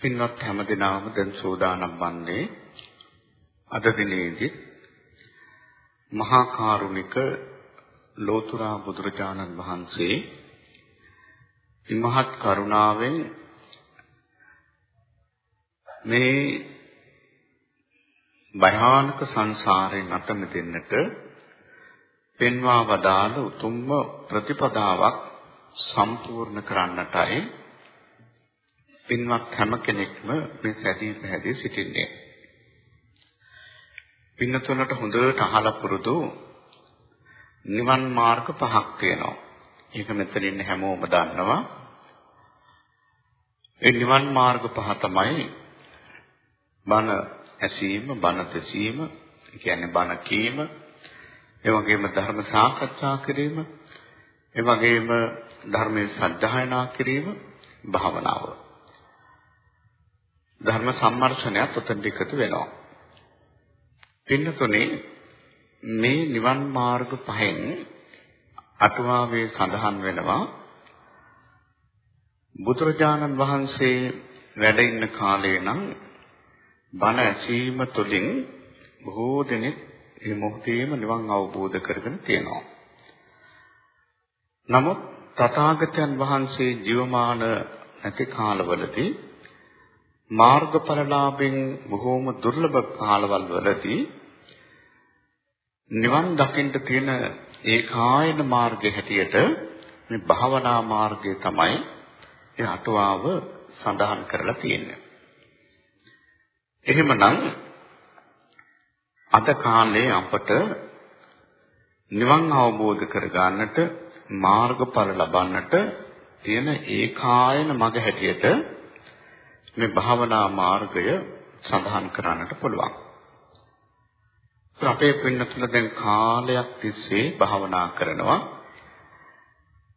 පින්වත් හැමදෙනාම දැන් සෝදානම් වන්නේ අද දිනේදී මහා කරුණික ලෝතුරා බුදුරජාණන් වහන්සේ ඉමහත් කරුණාවෙන් මේ භයානක සංසාරයෙන් අත මිදෙන්නට පෙන්වා වදාළ උතුම්ම ප්‍රතිපදාවක් සම්පූර්ණ කරන්නටයි පින්වත් හැම කෙනෙක්ම මේ සැදී පැහැදී සිටින්නේ. පින්නතුලට හොඳට අහලා පුරුදු නිවන් මාර්ග පහක් තියෙනවා. ඒක මෙතන ඉන්න හැමෝම දන්නවා. ඒ නිවන් මාර්ග පහ තමයි බණ ඇසීම, බණ තසීම, කියන්නේ බණ කීම, ඒ වගේම ධර්ම සාකච්ඡා කිරීම, ඒ වගේම ධර්මයේ සත්‍යයනා කිරීම, භාවනාව. ධර්ම සම්මර්ෂණයත් උතෙන් එකතු වෙනවා. පින්නතුනේ මේ නිවන් මාර්ග පහෙන් අටුවාවේ සඳහන් වෙනවා බුදුරජාණන් වහන්සේ වැඩ ඉන්න කාලේ නම් බණ ඇසීම තුළින් බොහෝ දෙනෙක් මේ මොහොතේම නිවන් අවබෝධ කරගෙන තියෙනවා. නමුත් තථාගතයන් වහන්සේ ජීවමාන නැති කාලවලදී මාර්ගඵලලාභෙන් බොහෝම දුර්ලභ කාලවල වලදී නිවන් දකින්න තියෙන ඒකායන මාර්ගය හැටියට මේ භාවනා මාර්ගය තමයි ඒ අටුවාව සඳහන් කරලා තියෙන්නේ. එහෙමනම් අද කාලේ අපට නිවන් අවබෝධ කරගන්නට මාර්ගඵල ලබන්නට තියෙන ඒකායන මඟ හැටියට මේ භාවනා මාර්ගය සඳහන් කරන්නට පුළුවන්. අපේ පින්නතුල දැන් කාලයක් තිස්සේ භාවනා කරනවා.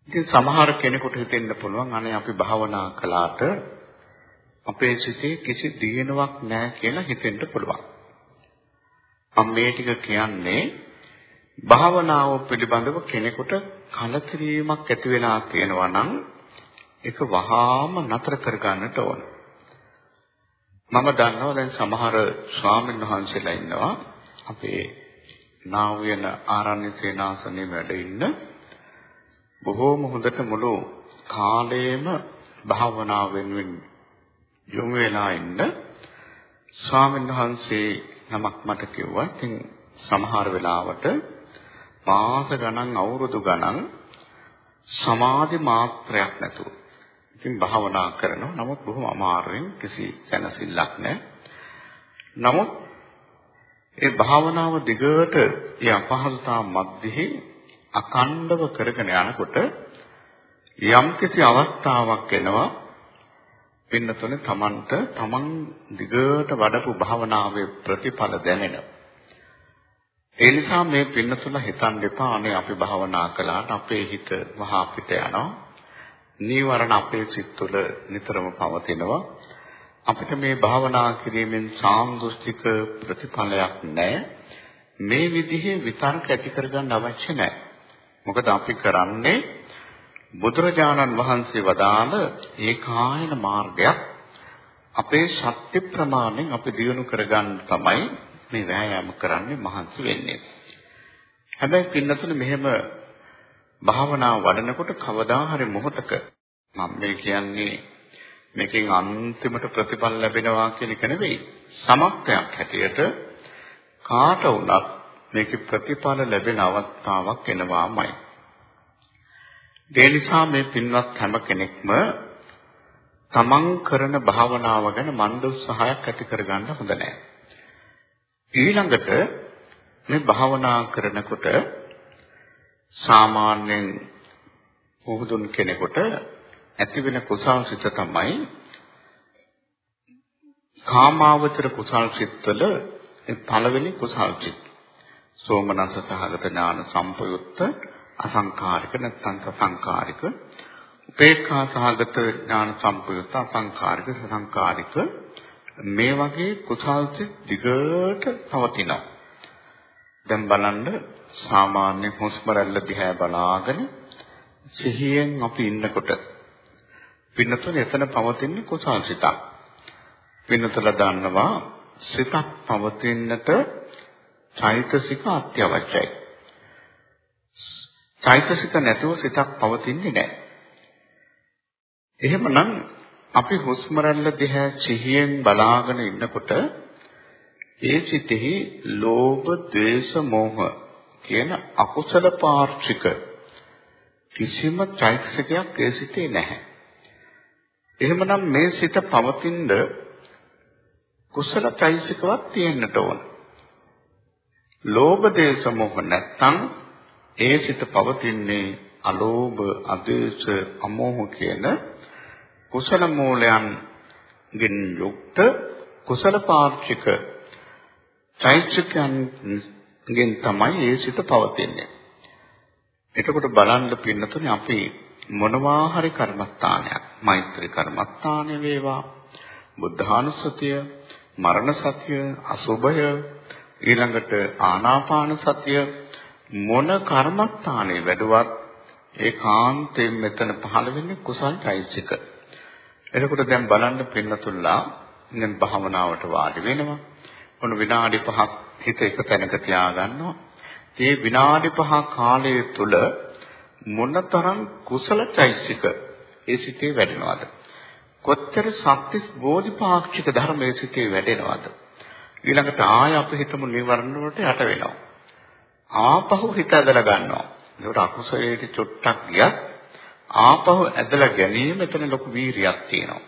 ඉතින් සමහර කෙනෙකුට හිතෙන්න පුළුවන් අනේ අපි භාවනා කළාට අපේ සිතේ කිසි දියුණුවක් නැහැ කියලා හිතෙන්න පුළුවන්. මම මේ ටික කියන්නේ භාවනාව පිළිබඳව කෙනෙකුට කලකිරීමක් ඇති වෙලා තියෙනවා නම් ඒක වහාම නතර කරගන්නට ඕන. මම දන්නවා දැන් සමහර ස්වාමීන් වහන්සේලා ඉන්නවා. අපේ නාවයන ආරණ්‍ය සේනාසනේ වැඩ ඉන්න. බොහෝම හොඳට මුළු කාලයේම භාවනා වෙනුවෙන් යොමු වෙලා ඉන්න. ස්වාමීන් වහන්සේ නමක් මට කිව්වා. ඉතින් සමහර වෙලාවට මාස ගණන් අවුරුදු ගණන් සමාධි මාත්‍රයක් නැතුව ඉතින් භාවනා කරනවා. නමුත් බොහොම අමාරුවෙන් කිසි සැනසෙල්ලක් නැහැ. නමුත් ඒ භාවනාව දිගට ඒ අපහසුතාව මැද්දෙහි අකණ්ඩව කරගෙන යනකොට යම්කිසි අවස්ථාවක් එනවා පින්නතුනේ Tamanට Taman දිගට වඩපු භාවනාවේ ප්‍රතිඵල දැනෙනවා. ඒ නිසා මේ පින්නතුල හිතන් දෙපා අනේ අපි භාවනා කළාට අපේ හිත වහා පිට යනවා. නීවරණ අපේ සිත් තුළ නිතරම පවතිනවා. අපිට මේ භාවනා කිරීමෙන් සාන්දෘෂ්ටික ප්‍රතිඵලයක් නැහැ. මේ විදිහේ විතර්ක ඇති කරගන්න අවශ්‍ය නැහැ. මොකද අපි කරන්නේ බුදුරජාණන් වහන්සේ වදාළ ඒකායන මාර්ගයක් අපේ ශක්ති ප්‍රමාණයෙන් අපි දියුණු කරගන්න තමයි මේ වෑයම කරන්නේ මහන්සි වෙන්නේ. හැබැයි පින්නතුනේ මෙහෙම භාවනාව වඩනකොට කවදා හරි මොහතක මම මේ කියන්නේ මේකෙන් අන්තිමට ප්‍රතිඵල ලැබෙනවා කියන එක නෙවෙයි. සමත්යක් හැටියට කාට වුණත් මේකේ ප්‍රතිඵල ලැබෙන අවස්ථාවක් එනවාමයි. ඒ නිසා මේ පින්වත් හැම කෙනෙක්ම තමන් කරන භාවනාව ගැන මන්ද උත්සාහයක් ඇති කරගන්න හොඳ නැහැ. ඊළඟට මේ භාවනා කරනකොට සාමාන්‍යයෙන් පුහුදුන් කෙනෙකුට ඇති වෙන කුසල් සිත තමයි කාමාවචර කුසල් සිත්වල පළවෙනි කුසල් සිත්. සෝමනස සහගත ඥාන සම්පයුක්ත අසංකාරික නැත්නම් සසංකාරික උපේක්ඛා සහගත ඥාන සම්පයුක්ත අසංකාරික සසංකාරික මේ වගේ කුසල් සිත් දිගට පවතිනවා. දැන් බලන්න සාමාන්‍ය හුස්ම රැල්ල දිහා බලාගෙන සිහියෙන් අපි ඉන්නකොට පින්නතුනේ එතන පවතින කුසල් සිතක්. පින්නතල දන්නවා සිතක් පවතින්නට චෛතසික අත්‍යවශ්‍යයි. චෛතසික නැතුව සිතක් පවතින්නේ නැහැ. එහෙමනම් අපි හුස්ම රැල්ල දිහා සිහියෙන් බලාගෙන ඉන්නකොට ඒ සිතෙහි ලෝභ, ද්වේෂ, මෝහ කියන අකුසල පාර්ශ්වික කිසිම චෛතසිකයක් ඒ සිතේ නැහැ. එහෙමනම් මේ සිත පවතිනද කුසල චෛතසිකවත් තියෙන්නට ඕන. ලෝභ දේශ මොහ නැත්තම් ඒ සිත පවතින්නේ අලෝභ, අදේශ, අමෝහ කියන කුසල මූලයන්ගෙන් යුක්ත කුසල පාක්ෂික චෛතසිකයන්ගෙන් තමයි ඒ සිත පවතින්නේ. එතකොට බලන්න පින්නතුනේ අපි මොනවා හරි කර්මස්ථානයක් මෛත්‍රී කර්මස්ථානය වේවා බුද්ධානුස්සතිය මරණ සතිය අසුභය ඊළඟට ආනාපාන සතිය මොන කර්මස්ථානයේ වැඩුවත් ඒකාන්තයෙන් මෙතන පහළ වෙන්නේ කුසල් චෛතසික. එතකොට දැන් බලන්න පින්නතුල්ලා දැන් භාවනාවට වාඩි වෙනවා. මොන විනාඩි 5ක් හිත එක තැනක තියාගන්නවා. මේ විනාඩි 5 කාලය තුල මොනතරම් කුසල චෛතසික ඒ සිතේ වැඩෙනවද? කොච්චර සත්‍තිස් බෝධිපාක්ෂික ධර්මයේ සිටේ වැඩෙනවද? ඊළඟට ආය අපි හිතමු නිවර්ණ වලට යට වෙනවා. ආපහු හිත ඇදලා ගන්නවා. ඒකට අකුසලයට චොට්ටක් ගියත් ආපහු ඇදලා ගැනීම එතන ලොකු වීරියක් තියෙනවා.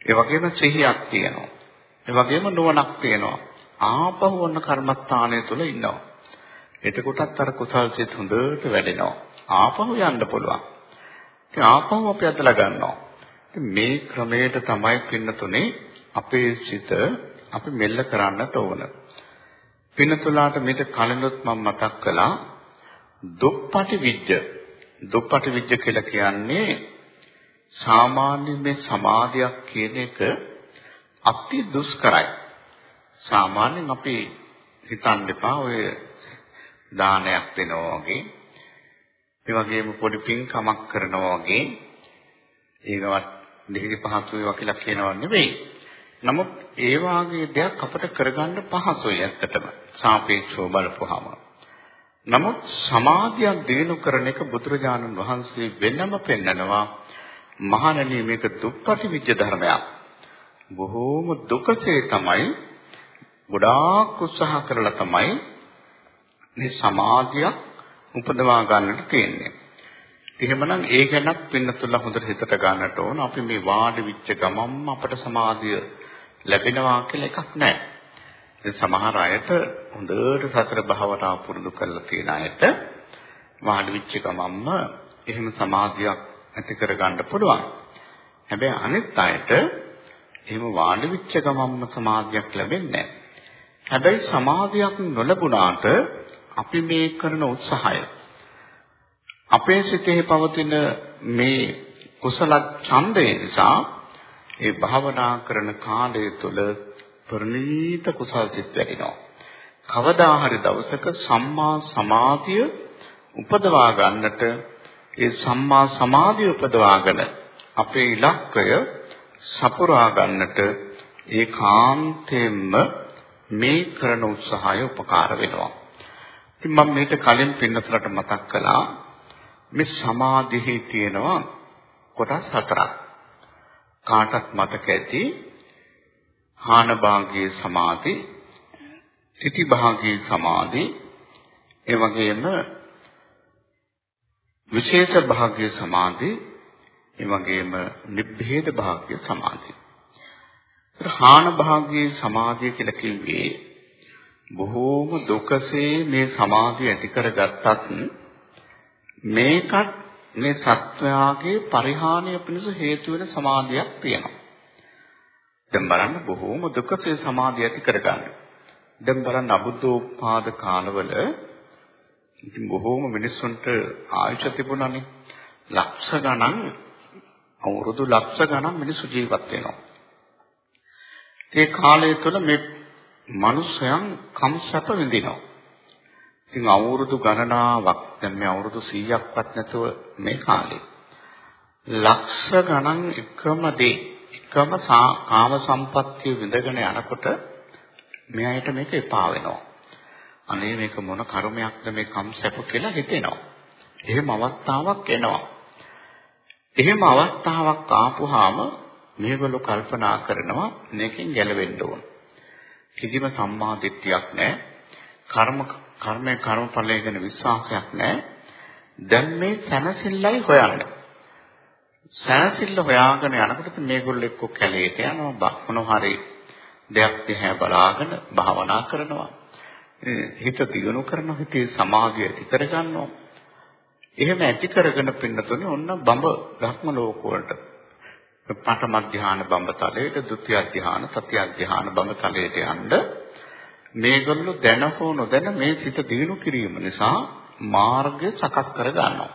ඒ වගේම සිහියක් තියෙනවා. ඒ වගේම නුවණක් තියෙනවා ආපහු වන්න කර්මස්ථානය තුල ඉන්නවා. එතකොටත් අර කුසල් සිත් හොඳට වැඩෙනවා. ආපහු යන්න පුළුවන්. ඉතින් ආපහු අපි ඇදලා ගන්නවා. මේ ක්‍රමයට තමයි පින්නතුනේ අපේ සිත අපි මෙල්ල කරන්නට ඕන. පින්නතුලාට මේක කලිනුත් මම මතක් කළා. දුප්පටි විජ්ජ. දුප්පටි විජ්ජ කියලා කියන්නේ සාමාන්‍ය මේ සමාධියක් කියන එක අති දුෂ්කරයි. සාමාන්‍යයෙන් අපි හිතන්න එපා ඔය දානයක් දෙනවා වගේ ඒ වගේම පොඩි පින්කමක් කරනවා වගේ ඒකවත් දෙහිදි පහසු වේවා කියලා කියනවා නෙවෙයි. නමුත් ඒ වාගේ දෙයක් අපිට කරගන්න පහසුයි ඇත්තටම. සාපේක්ෂව බලපුවාම. නමුත් සමාධියක් දිනු කරන එක බුදුරජාණන් වහන්සේ වෙනම පෙන්නනවා මහණෙනි මේක දුක්පටි විජ්ජ ධර්මයක්. බොහෝම දුකසේ තමයි ගොඩාක් උත්සාහ කරලා තමයි මේ සමාධියක් උපදවා ගන්නට තියෙන්නේ. එහෙමනම් ඒ ගැනත් පින්නතුල්ලා හොඳට හිතට ගන්නට ඕන. අපි මේ වාඩි විච්ච ගමම්ම අපට සමාධිය ලැබෙනවා කියලා එකක් නැහැ. ඉතින් සමහර අයට හොඳට සතර භාවනාව පුරුදු කරලා තියෙන අයට වාඩි විච්ච ගමම්ම එහෙම සමාධියක් ඇති කරගන්න පුළුවන්. හැබැයි අනිත් අයට එහෙම වාඩි විච්ච ගමම්ම සමාධියක් ලැබෙන්නේ නැහැ. හැබැයි සමාධියක් නොලැබුණාට අපි මේ කරන උත්සාහය අපේ සිතේ පවතින මේ කුසල ඡන්දය නිසා ඒ භාවනා කරන කාලය තුළ ප්‍රණීත කුසල් සිත් වැඩිනවා. කවදා හරි දවසක සම්මා සමාධිය උපදවා ගන්නට ඒ සම්මා සමාධිය උපදවාගෙන අපේ ඉලක්කය සපුරා ගන්නට ඒකාන්තයෙන්ම මේ කරන උත්සාහය උපකාර වෙනවා. ඉතින් මම මේක කලින් පින්නතුලට මතක් කළා මේ සමාධියේ තියෙනවා කොටස් හතරක්. කාටත් මතක ඇති හාන භාගයේ සමාධි, ඉති භාගයේ සමාධි, ඒ වගේම විශේෂ භාගයේ සමාධි, ඒ වගේම නිබ්බේද භාගයේ සමාධි. හාන භාගයේ සමාධිය කියලා කිව්වේ බොහෝම දුකසේ මේ සමාධිය ඇති කරගත්තත් මේකත් මේ සත්වයාගේ පරිහානිය පිණිස හේතු වෙන සමාධියක් තියෙනවා. දැන් බලන්න බොහෝම දුකසේ සමාධිය ඇති කරගන්න. දැන් බලන්න අබුද්ධෝපාද කාලවල ඉතින් බොහෝම මිනිස්සුන්ට ආයුෂ තිබුණානේ. ලක්ෂ ගණන් අවුරුදු ලක්ෂ ගණන් මිනිස්සු ජීවත් වෙනවා. ඒ කාලය තුළ මේ මිනිසයන් කම්සප විඳිනවා. ඉතින් අවුරුදු ගණනාවක් දැන් මේ අවුරුදු 100ක්වත් නැතුව මේ කාලේ ලක්ෂ ගණන් එකම දේ එකම කාම සම්පත්තිය විඳගෙන යනකොට මෙයාට මේක එපා වෙනවා. අනේ මේක මොන කර්මයක්ද මේ කම්සැප කියලා හිතෙනවා. එහෙම අවස්ථාවක් එනවා. එහෙම අවස්ථාවක් ආපුහාම මේගොල්ලෝ කල්පනා කරනවා මේකෙන් ගැලවෙන්න ඕන. කිසිම සම්මා දිට්ඨියක් නැහැ. කර්ම කර්මයේ කර්මඵලය ගැන විශ්වාසයක් නැහැ. දැන් මේ සැනසෙල්ලයි හොයන්නේ. සැනසෙල්ල හොයාගෙන යනකොට මේගොල්ලෝ එක්ක කැලේට යනවා මොන හරි දෙයක් දිහා බලාගෙන භාවනා කරනවා. හිත දියුණු කරනවා හිතේ සමාධිය ඇති කරගන්නවා. එහෙම ඇති කරගෙන පින්නතුනේ ඔන්න බඹ ධර්ම ලෝක වලට පඨම ධ්‍යාන බඹතලයට ဒုတိ ය ධ්‍යාන තතිය ධ්‍යාන බඹතලයට යන්න මේගොල්ලෝ දැන හෝ නොදැන මේ සිත දිනු කිරීම නිසා මාර්ගය සකස් කර ගන්නවා.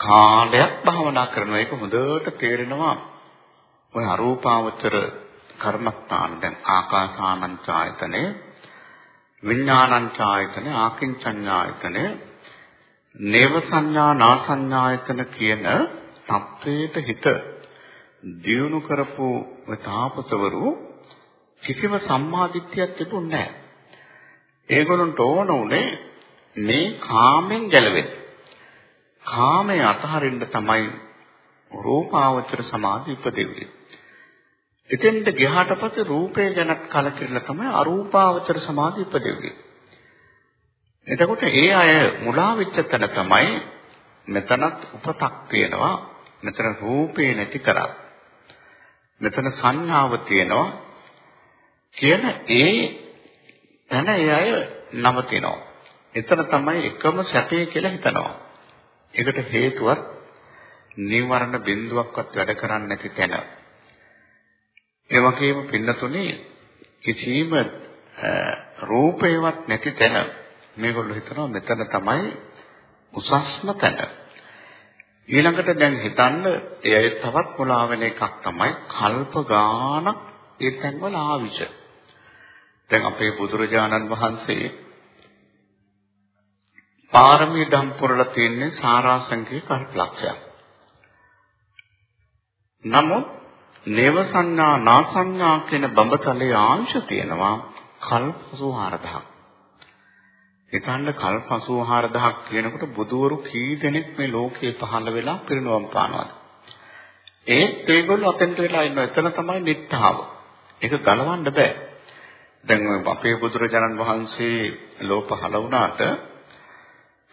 කාලයක් භවනා කරනවා ඒක හොඳට තේරෙනවා. ඔය අරූපාවචර කර්මස්ථාන දැන් ආකාසානංචායතනේ විඥානංචායතනේ ආකින්චඤ්ඤායතනේ නේව සංඥා නාසඤ්ඤායතන කියන තත්වයට හිත දියුණු කරපු තාපසවරු කිසිම සම්මාදිට්ඨියක් තිබුණේ නැහැ. ඒගොල්ලන්ට ඕන උනේ මේ කාමෙන් ගැලවෙන්න. කාමයේ අතහරින්න තමයි රූපාවචර සමාධි උපදෙන්නේ. එතෙන්ට ගියාට පස්සේ රූපය ගැනත් කලකිරලා තමයි අරූපාවචර සමාධි උපදෙන්නේ. එතකොට ඒ අය මුලා වෙච්ච තැන තමයි මෙතනත් උපතක් තියෙනවා. මෙතන රූපේ නැති කරා. මෙතන සංඥාව තියෙනවා. කියන ඒ තැන ඒ අය නවතිනවා. එතන තමයි එකම සැපේ කියලා හිතනවා. ඒකට හේතුවත් නිවර්ණ බිඳුවක්වත් වැඩ කරන්නේ නැති තැන. ඒ වගේම පින්නතුනේ කිසිම රූපේවත් නැති තැන මේගොල්ලෝ හිතනවා මෙතන තමයි උසස්ම තැන. ඊළඟට දැන් හිතන්න එය තවත් මොලා වෙන එකක් තමයි කල්ප ගානක් ඒ තැන්වල ආවිෂ. දැන් අපේ බුදුරජාණන් වහන්සේ පාරමී ධම් පුරලා තියෙන්නේ සාරාංශික කල්පලක්ෂයක්. නමුත් නේව සංඥා නාසඤ්ඤා කියන බඹතලයේ ආංශ තියෙනවා කල්ප 84000ක්. හිතන්න කල්ප 84000ක් කියනකොට බුදවරු කී දෙනෙක් මේ ලෝකේ පහළ වෙලා පිරිනවම් පානවද? ඒත් ඒගොල්ලෝ අතෙන්ට වෙලා ඉන්නවා. එතන තමයි නිට්ඨාව. ඒක ගලවන්න බෑ. දැන් අපේ බුදුරජාණන් වහන්සේ ලෝ පහළ වුණාට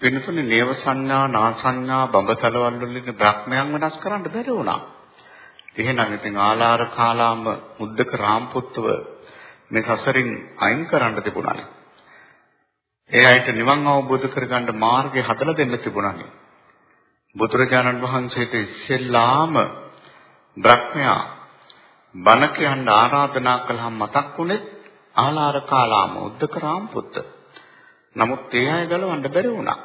වෙනතුනේ නේව සංඥා නාසඤ්ඤා බඹතලවල වලින් බ්‍රහ්මයන් වෙනස් කරන්න බැරි වුණා. එහෙනම් ඉතින් ආලාර කාලාම මුද්දක රාම්පුත්ව මේ සසරින් අයින් කරන්න තිබුණානේ. ඒ අයට නිවන් අවබෝධ කරගන්න මාර්ගය හදලා දෙන්න තිබුණානේ. බුදුරජාණන් වහන්සේට ඉස්සෙල්ලාම බ්‍රහ්මයා බණ කියන්න ආරාධනා කළාම මතක් වුණේ ආලාර කාලාම උද්දක රාම්පුත්ත. නමුත් ඒ අය ගලවන්න බැරි වුණා.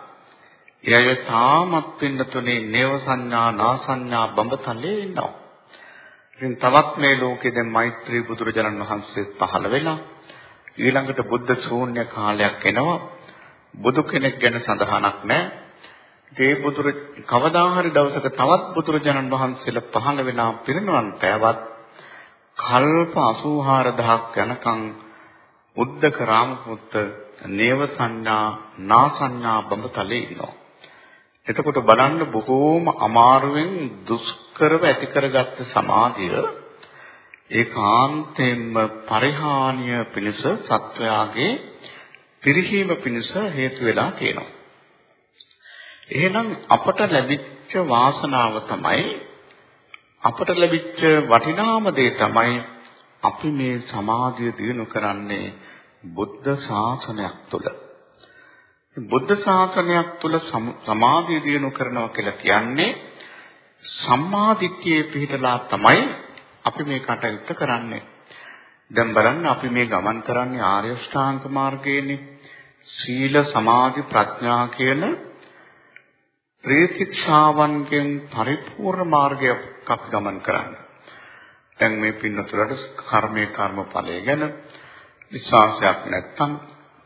ඒ අය තාමත් වෙන්න තුනේ නේව සංඥා නා සංඥා බඹතලේ ඉන්නවා. ඉතින් තවත් මේ ලෝකේ දැන් මෛත්‍රී බුදුරජාණන් වහන්සේ පහළ වෙලා ඊළඟට බුද්ධ ශූන්‍ය කාලයක් එනවා. බුදු කෙනෙක් ගැන සඳහනක් නැහැ. ඒ බුදුර කවදා හරි දවසක තවත් බුදුරජාණන් වහන්සේලා පහළ වෙලා පිරිනවන් පෑවත් කල්ප 84000ක් යනකම් උද්දක රාමපුත්ත නේව සංඥා නා සංඥා බඹතලේ ඉනවා. එතකොට බලන්න බොහෝම අමාරුවෙන් දුෂ්කරව ඇති කරගත්ත සමාධිය ඒකාන්තයෙන්ම පරිහානිය පිණිස සත්වයාගේ පිරිහීම පිණිස හේතු වෙලා තියෙනවා. එහෙනම් අපට ලැබිච්ච වාසනාව තමයි අපට ලැබිච්ච වටිනාම දේ තමයි අපි මේ සමාධිය දිනු කරන්නේ බුද්ධ ශාසනයක් තුළ. බුද්ධ ශාසනයක් තුළ සමාධිය දිනු කරනවා කියලා කියන්නේ සම්මා දිට්ඨියේ පිහිටලා තමයි අපි මේ කටයුත්ත කරන්නේ. දැන් බලන්න අපි මේ ගමන් කරන්නේ ආර්ය ශ්‍රාන්ත මාර්ගයේනේ. සීල සමාධි ප්‍රඥා කියන ත්‍රිතික්ෂාවන්ගෙන් පරිපූර්ණ මාර්ගයක් අපි ගමන් කරන්නේ. දැන් මේ පින්නතුලට කර්මයේ කර්මඵලය ගැන විශ්වාසයක් නැත්නම්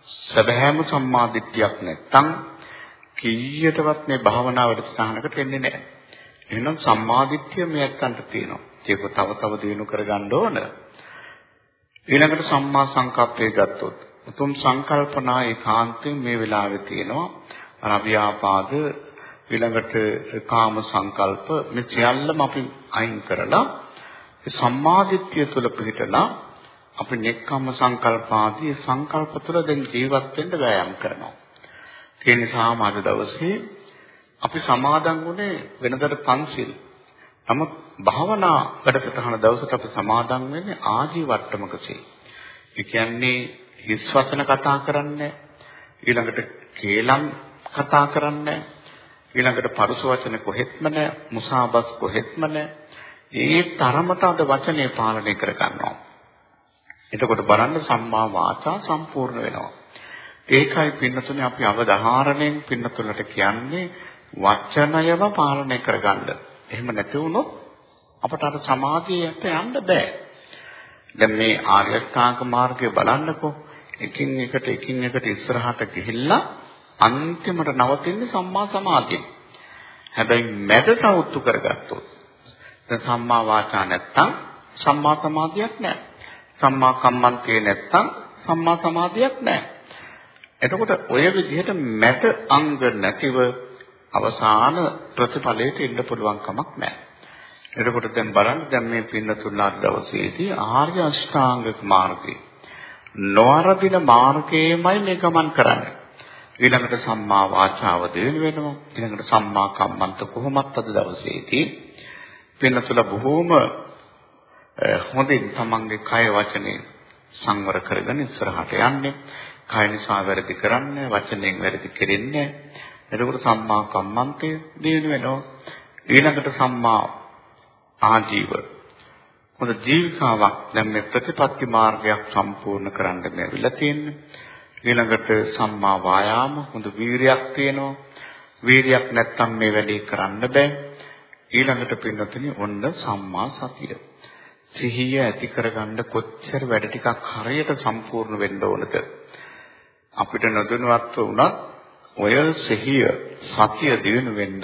සැබෑම සම්මාදිට්ඨියක් නැත්නම් කීයටවත් මේ භාවනා වැඩසටහනකට එන්නේ නැහැ. එහෙනම් සම්මාදිට්ඨිය මෙයන්ට තියෙනවා. ඒක තව තව දිනු කරගන්න ඕන. ඊළඟට සම්මා සංකප්පය ගත්තොත් උතුම් සංකල්පනා ඒකාන්තයෙන් මේ වෙලාවේ තියෙනවා. අවියාපාද ඊළඟට කාම සංකල්ප මේ සියල්ලම අපි අයින් කරලා සම්මාදිට්ඨිය තුළ පිහිටලා අපි නෙක්ඛම්ම සංකල්ප ආදී සංකල්ප තුළ දැන් ජීවත් වෙන්න වෑයම් කරනවා. ඒ නිසා අද දවසේ අපි සමාදන් වුණේ වෙනදට පන්සිල්. නමුත් භාවනා වැඩසටහන දවසට අපි සමාදන් වෙන්නේ ආජීව වට්ටමකසේ. ඒ කියන්නේ හිස් වචන කතා කරන්නේ ඊළඟට කේලම් කතා කරන්නේ ඊළඟට පරුස වචන කොහෙත්ම නැහැ. මුසාබස් කොහෙත්ම නැහැ. ඒ තරමට අද වචනේ පාලනය කර ගන්නවා එතකොට බලන්න සම්මා වාචා සම්පූර්ණ වෙනවා. ඒකයි පින්නතුනේ අපි අවධාරණයෙන් පින්නතුලට කියන්නේ වචනයම පාලනය කරගන්න. එහෙම නැති වුණොත් අපට අර සමාධියට යන්න බෑ දැන් මේ ආර්ය අෂ්ටාංග මාර්ගය බලන්නකෝ එකින් එකට එකින් එකට ඉස්සරහට ගිහිල්ලා අන්තිමට නවතින්නේ සම්මා සමාධිය. හැබැයි මැද සවුත්තු කරගත්තොත් දැන් සම්මා වාචා නැත්තම් සම්මා සමාධියක් නැහැ. සම්මා කම්මන්තේ නැත්තම් සම්මා සමාධියක් නැහැ. එතකොට ඔය විදිහට මැද අංග නැතිව අවසාන ප්‍රතිඵලයට එන්න පුළුවන් කමක් නැහැ. එතකොට දැන් බලන්න දැන් මේ පින්නතුල්ලා දවසේදී ආර්ය අෂ්ටාංගික මාර්ගය නොවරදින මාර්ගයේමයි මේ ගමන් කරන්නේ. ඊළඟට සම්මා වාචාව දිනු වෙනවා. ඊළඟට සම්මා කම්මන්ත කොහොමත් අද දවසේදී පින්නතුල බොහෝම හොඳින් තමන්ගේ කය වචනේ සංවර කරගෙන ඉස්සරහට යන්නේ. කය නිසා වැරදි කරන්නේ, වචනෙන් වැරදි කෙරෙන්නේ. එතකොට සම්මා කම්මන්තය දිනු වෙනවා. ඊළඟට සම්මා ආජීව හොඳ ජීවිකාවක් දැන් මේ ප්‍රතිපත්ති මාර්ගයක් සම්පූර්ණ කරන්න බැරිලා තියෙන්නේ. ඊළඟට සම්මා වායාම හොඳ වීරියක් තියෙනවා. වීරියක් නැත්තම් මේ වැඩේ කරන්න බෑ. ඊළඟට පින්නතුනි ඔන්න සම්මා සතිය. සිහිය ඇති කරගන්න කොච්චර වැඩ ටිකක් හරියට සම්පූර්ණ වෙන්න ඕනද? අපිට නොදැනුවත්ව වුණත් ඔය සිහිය සතිය දිනු වෙන්න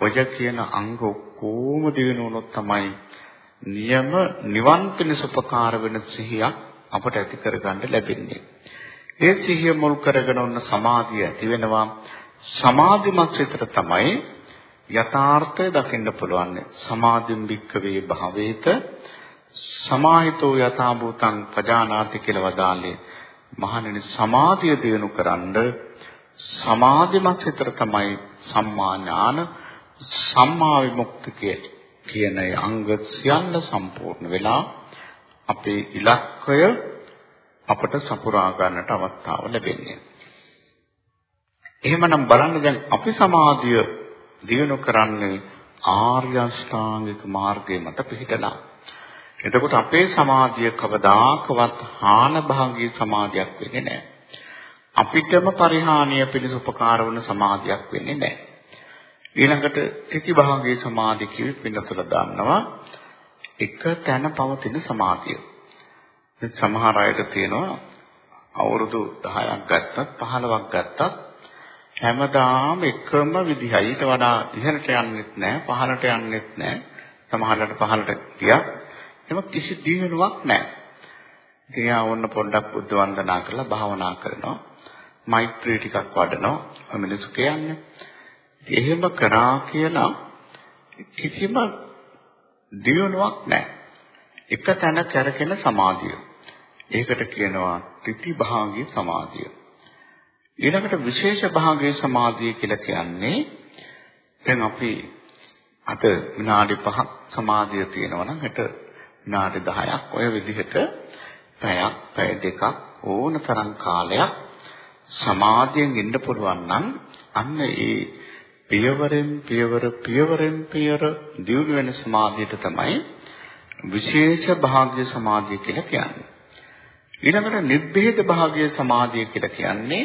ඔය කියන අංග ඔක්කොම දිනු වුණොත් තමයි නියම නිවන් පිණිස උපකාර වෙන සිහියක් අපට ඇති කරගන්න ලැබෙන්නේ. ඒ සිහිය මුල් කරගෙන ඔන්න සමාධිය ඇති වෙනවා. සමාධිමත් සිතට තමයි යථාර්ථය දකින්න පුළුවන්. සමාධිම් භික්කවේ භාවේත සමාහිතෝ යථා භූතං පජානාති කියලා වදාළේ. මහණෙනි සමාධිය දිනු කරන්ඩ සමාධිමත් සිතට තමයි සම්මා ඥාන සම්මා විමුක්තිය කියන අංග සියල්ල සම්පූර්ණ වෙලා අපේ ඉලක්කය අපට සපුරා ගන්නට අවස්ථාව ලැබෙන්නේ. එහෙමනම් බලන්න දැන් අපි සමාධිය දිනු කරන්නේ ආර්ය අෂ්ටාංගික මාර්ගයේ මත පිහිටලා. එතකොට අපේ සමාධිය කවදාකවත් හාන භාගී සමාධියක් වෙන්නේ නැහැ. අපිටම පරිහානිය පිණිස උපකාර වන සමාධියක් වෙන්නේ නැහැ. ඊළඟට තිති භාගී සමාධිය කිවි පින්නතුල දන්නවා එක තැන පවතින සමාධිය. සමහර අයට තියෙනවා අවුරුදු 10ක් ගත්තත් 15ක් ගත්තත් හැමදාම එකම විදිහයි. ඊට වඩා ඉහළට යන්නෙත් නැහැ පහළට යන්නෙත් නැහැ සමහරකට පහළට ගියා එම කිසි දියුණුවක් නැහැ ඉතින් ආ වොන්න පොඩ්ඩක් බුද්ධ වන්දනා කරලා භාවනා කරනවා. මෛත්‍රී ටිකක් වඩනවා. මිනිස්සු කියන්නේ එහෙම කරා කියලා කිසිම දියුණුවක් නැහැ එක තැන කරගෙන සමාධිය ඒකට කියනවා ත්‍රිති භාගී සමාධිය. ඊළඟට විශේෂ භාගී සමාධිය කියලා කියන්නේ දැන් අපි අද විනාඩි 5ක් සමාධිය තියෙනවා නම් හෙට විනාඩි 10ක් ඔය විදිහට පැයක් පැය දෙකක් ඕන තරම් කාලයක් සමාධියෙන් ඉන්න පුළුවන් නම් අන්න ඒ පියවරෙන් පියවර පියවරෙන් පියවර දියුණු වෙන සමාධියට තමයි විශේෂ භාග්‍ය සමාධිය කියලා කියන්නේ. ඊළඟට නිබ්බේධ භාගය සමාධිය කියලා කියන්නේ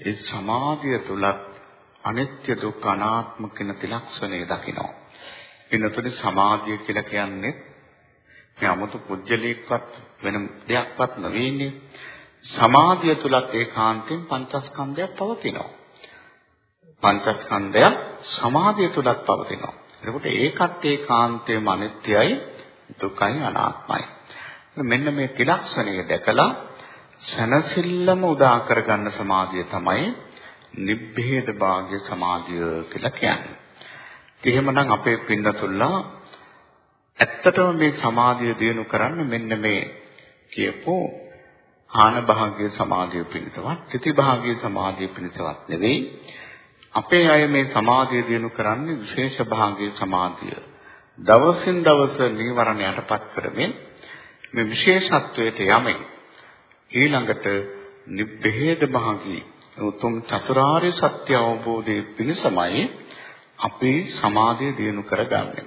ඒ සමාධිය තුලත් අනිත්‍ය දුක්ඛ අනාත්ම කියන ත්‍රිලක්ෂණය දකිනවා. පින්නතුනේ සමාධිය කියලා කියන්නේ මේ 아무තු පුජ්‍යලීක්වත් වෙන දෙයක්වත් නෙවෙයිනේ. සමාධිය තුලත් ඒකාන්තයෙන් පංචස්කන්ධයක් පවතිනවා. පංචස්කන්ධය සමාධිය තුලත් පවතිනවා. එතකොට ඒකත් ඒකාන්තයෙන්ම අනිත්‍යයි දුකයි අනාත්මයි. මෙන්න මේ ත්‍රිලක්ෂණය දැකලා සනසිල්ලම උදා කරගන්න සමාධිය තමයි නිබ්බේද භාග්‍ය සමාධිය කියලා කියන්නේ. එහෙමනම් අපේ පින්නතුල්ලා ඇත්තටම මේ සමාධිය දිනු කරන්න මෙන්න මේ කියපු ආන භාග්‍ය සමාධිය පිණිසවත්, ත්‍රිති භාග්‍ය සමාධිය පිණිසවත් නෙවෙයි. අපේ අය මේ සමාධිය දිනු කරන්නේ විශේෂ භාග්‍ය සමාධිය. දවසින් දවස නීවරණ යටපත් කරමින් මේ විශේෂත්වයට යමින් ඊළඟට නිබ්බේද භාගී උතුම් චතුරාර්ය සත්‍ය අවබෝධයේ පිණිසමයි අපි සමාධිය දිනු කරගන්නේ.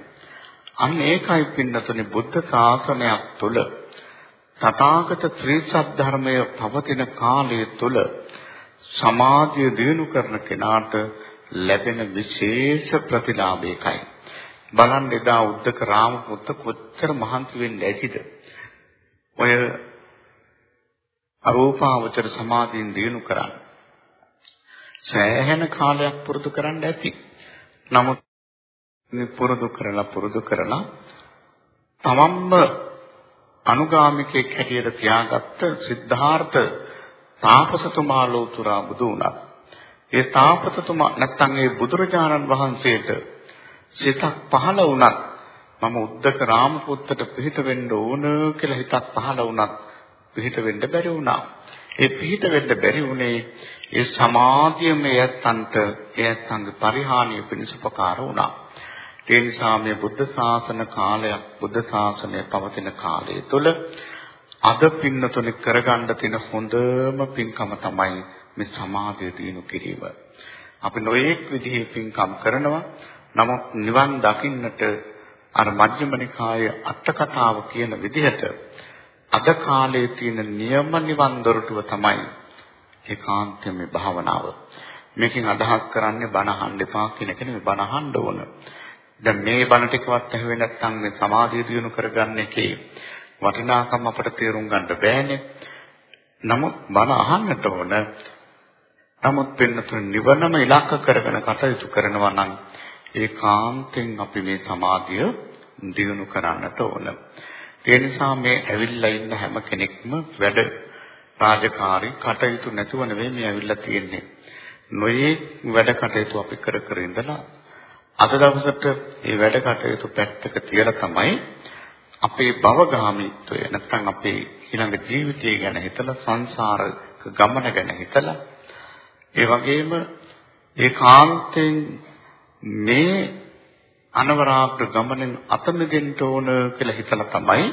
අන්න ඒකයි පින්නතුනේ බුද්ධ ශාසනයක් තුළ තථාගත ත්‍රි සත්‍ය පවතින කාලය තුළ සමාධිය දිනු කරන කෙනාට ලැබෙන විශේෂ ප්‍රතිලාභයකයි. බලන්න එදා උද්දක රාමපුත්ත කොච්චර මහන්සි වෙන්නේ ඇතිද? ඔය අරූපාවචර සමාධියෙන් දිනු කරන්නේ. සෑහෙන කාලයක් පුරුදු කරන්න ඇති. නමුත් පුරුදු කරලා පුරුදු කරලා තමන්ම අනුගාමිකෙක් හැටියට තියාගත්ත සිද්ධාර්ථ තාපසතුමා ලෝතුරා බුදු වුණා. ඒ තාපසතුමා නැත්තම් ඒ බුදුරජාණන් වහන්සේට සිතක් පහළ වුණත් මම උද්දක රාමපුත්තට පිහිට වෙන්න ඕන කියලා හිතක් පහළ වුණත් පිහිට වෙන්න බැරි වුණා. ඒ පිහිට වෙන්න බැරි වුණේ ඒ සමාධියම යත්තන්ට එයත්න්ගේ පරිහානිය පිණිස උපකාර වුණා. ඒ නිසා මේ බුද්ධ ශාසන කාලයක් බුද්ධ ශාසනය පවතින කාලය තුළ අද පින්නතුනි කරගන්න තියෙන හොඳම පින්කම තමයි මේ සමාධිය දිනු කිරීම. අපි නොඑක් විදිහේ පින්කම් කරනවා. නමුත් නිවන් දකින්නට අර මජ්ක්‍ධිම නිකායේ අට කතාව කියන විදිහට අද කාලේ තියෙන නියම නිවන් දොරටුව තමයි ඒකාන්තයෙන් මේ භාවනාව. මේකෙන් අදහස් කරන්නේ බණ අහන්න එපා කියන එක නෙවෙයි බණ අහන්න ඕන. දැන් මේ බණ ටිකවත් ඇහුවේ නැත්නම් මේ සමාධිය දියුණු කරගන්න එකේ වටිනාකම අපට තේරුම් ගන්න බෑනේ. නමුත් බණ අහන්නට ඕන. නමුත් වෙනතුන් නිවනම ඉලක්ක කරගෙන කටයුතු කරනවා නම් ඒකාන්තෙන් අපි මේ සමාධිය දියුණු කරන්නට ඕන. ඒ නිසා මේ ඇවිල්ලා ඉන්න හැම කෙනෙක්ම වැඩ රාජකාරී කටයුතු නැතුව නෙවෙයි මේ ඇවිල්ලා තියෙන්නේ. නොයේ වැඩ කටයුතු අපි කර කර ඉඳලා අද දවසට මේ වැඩ කටයුතු පැත්තක තියලා තමයි අපේ භවගාමීත්වය නැත්නම් අපේ ඊළඟ ජීවිතය ගැන හිතලා සංසාරක ගමන ගැන හිතලා ඒ වගේම ඒකාන්තයෙන් මේ අනවරාග්‍ර ගමනෙන් අත මිදෙන්න ඕන කියලා හිතලා තමයි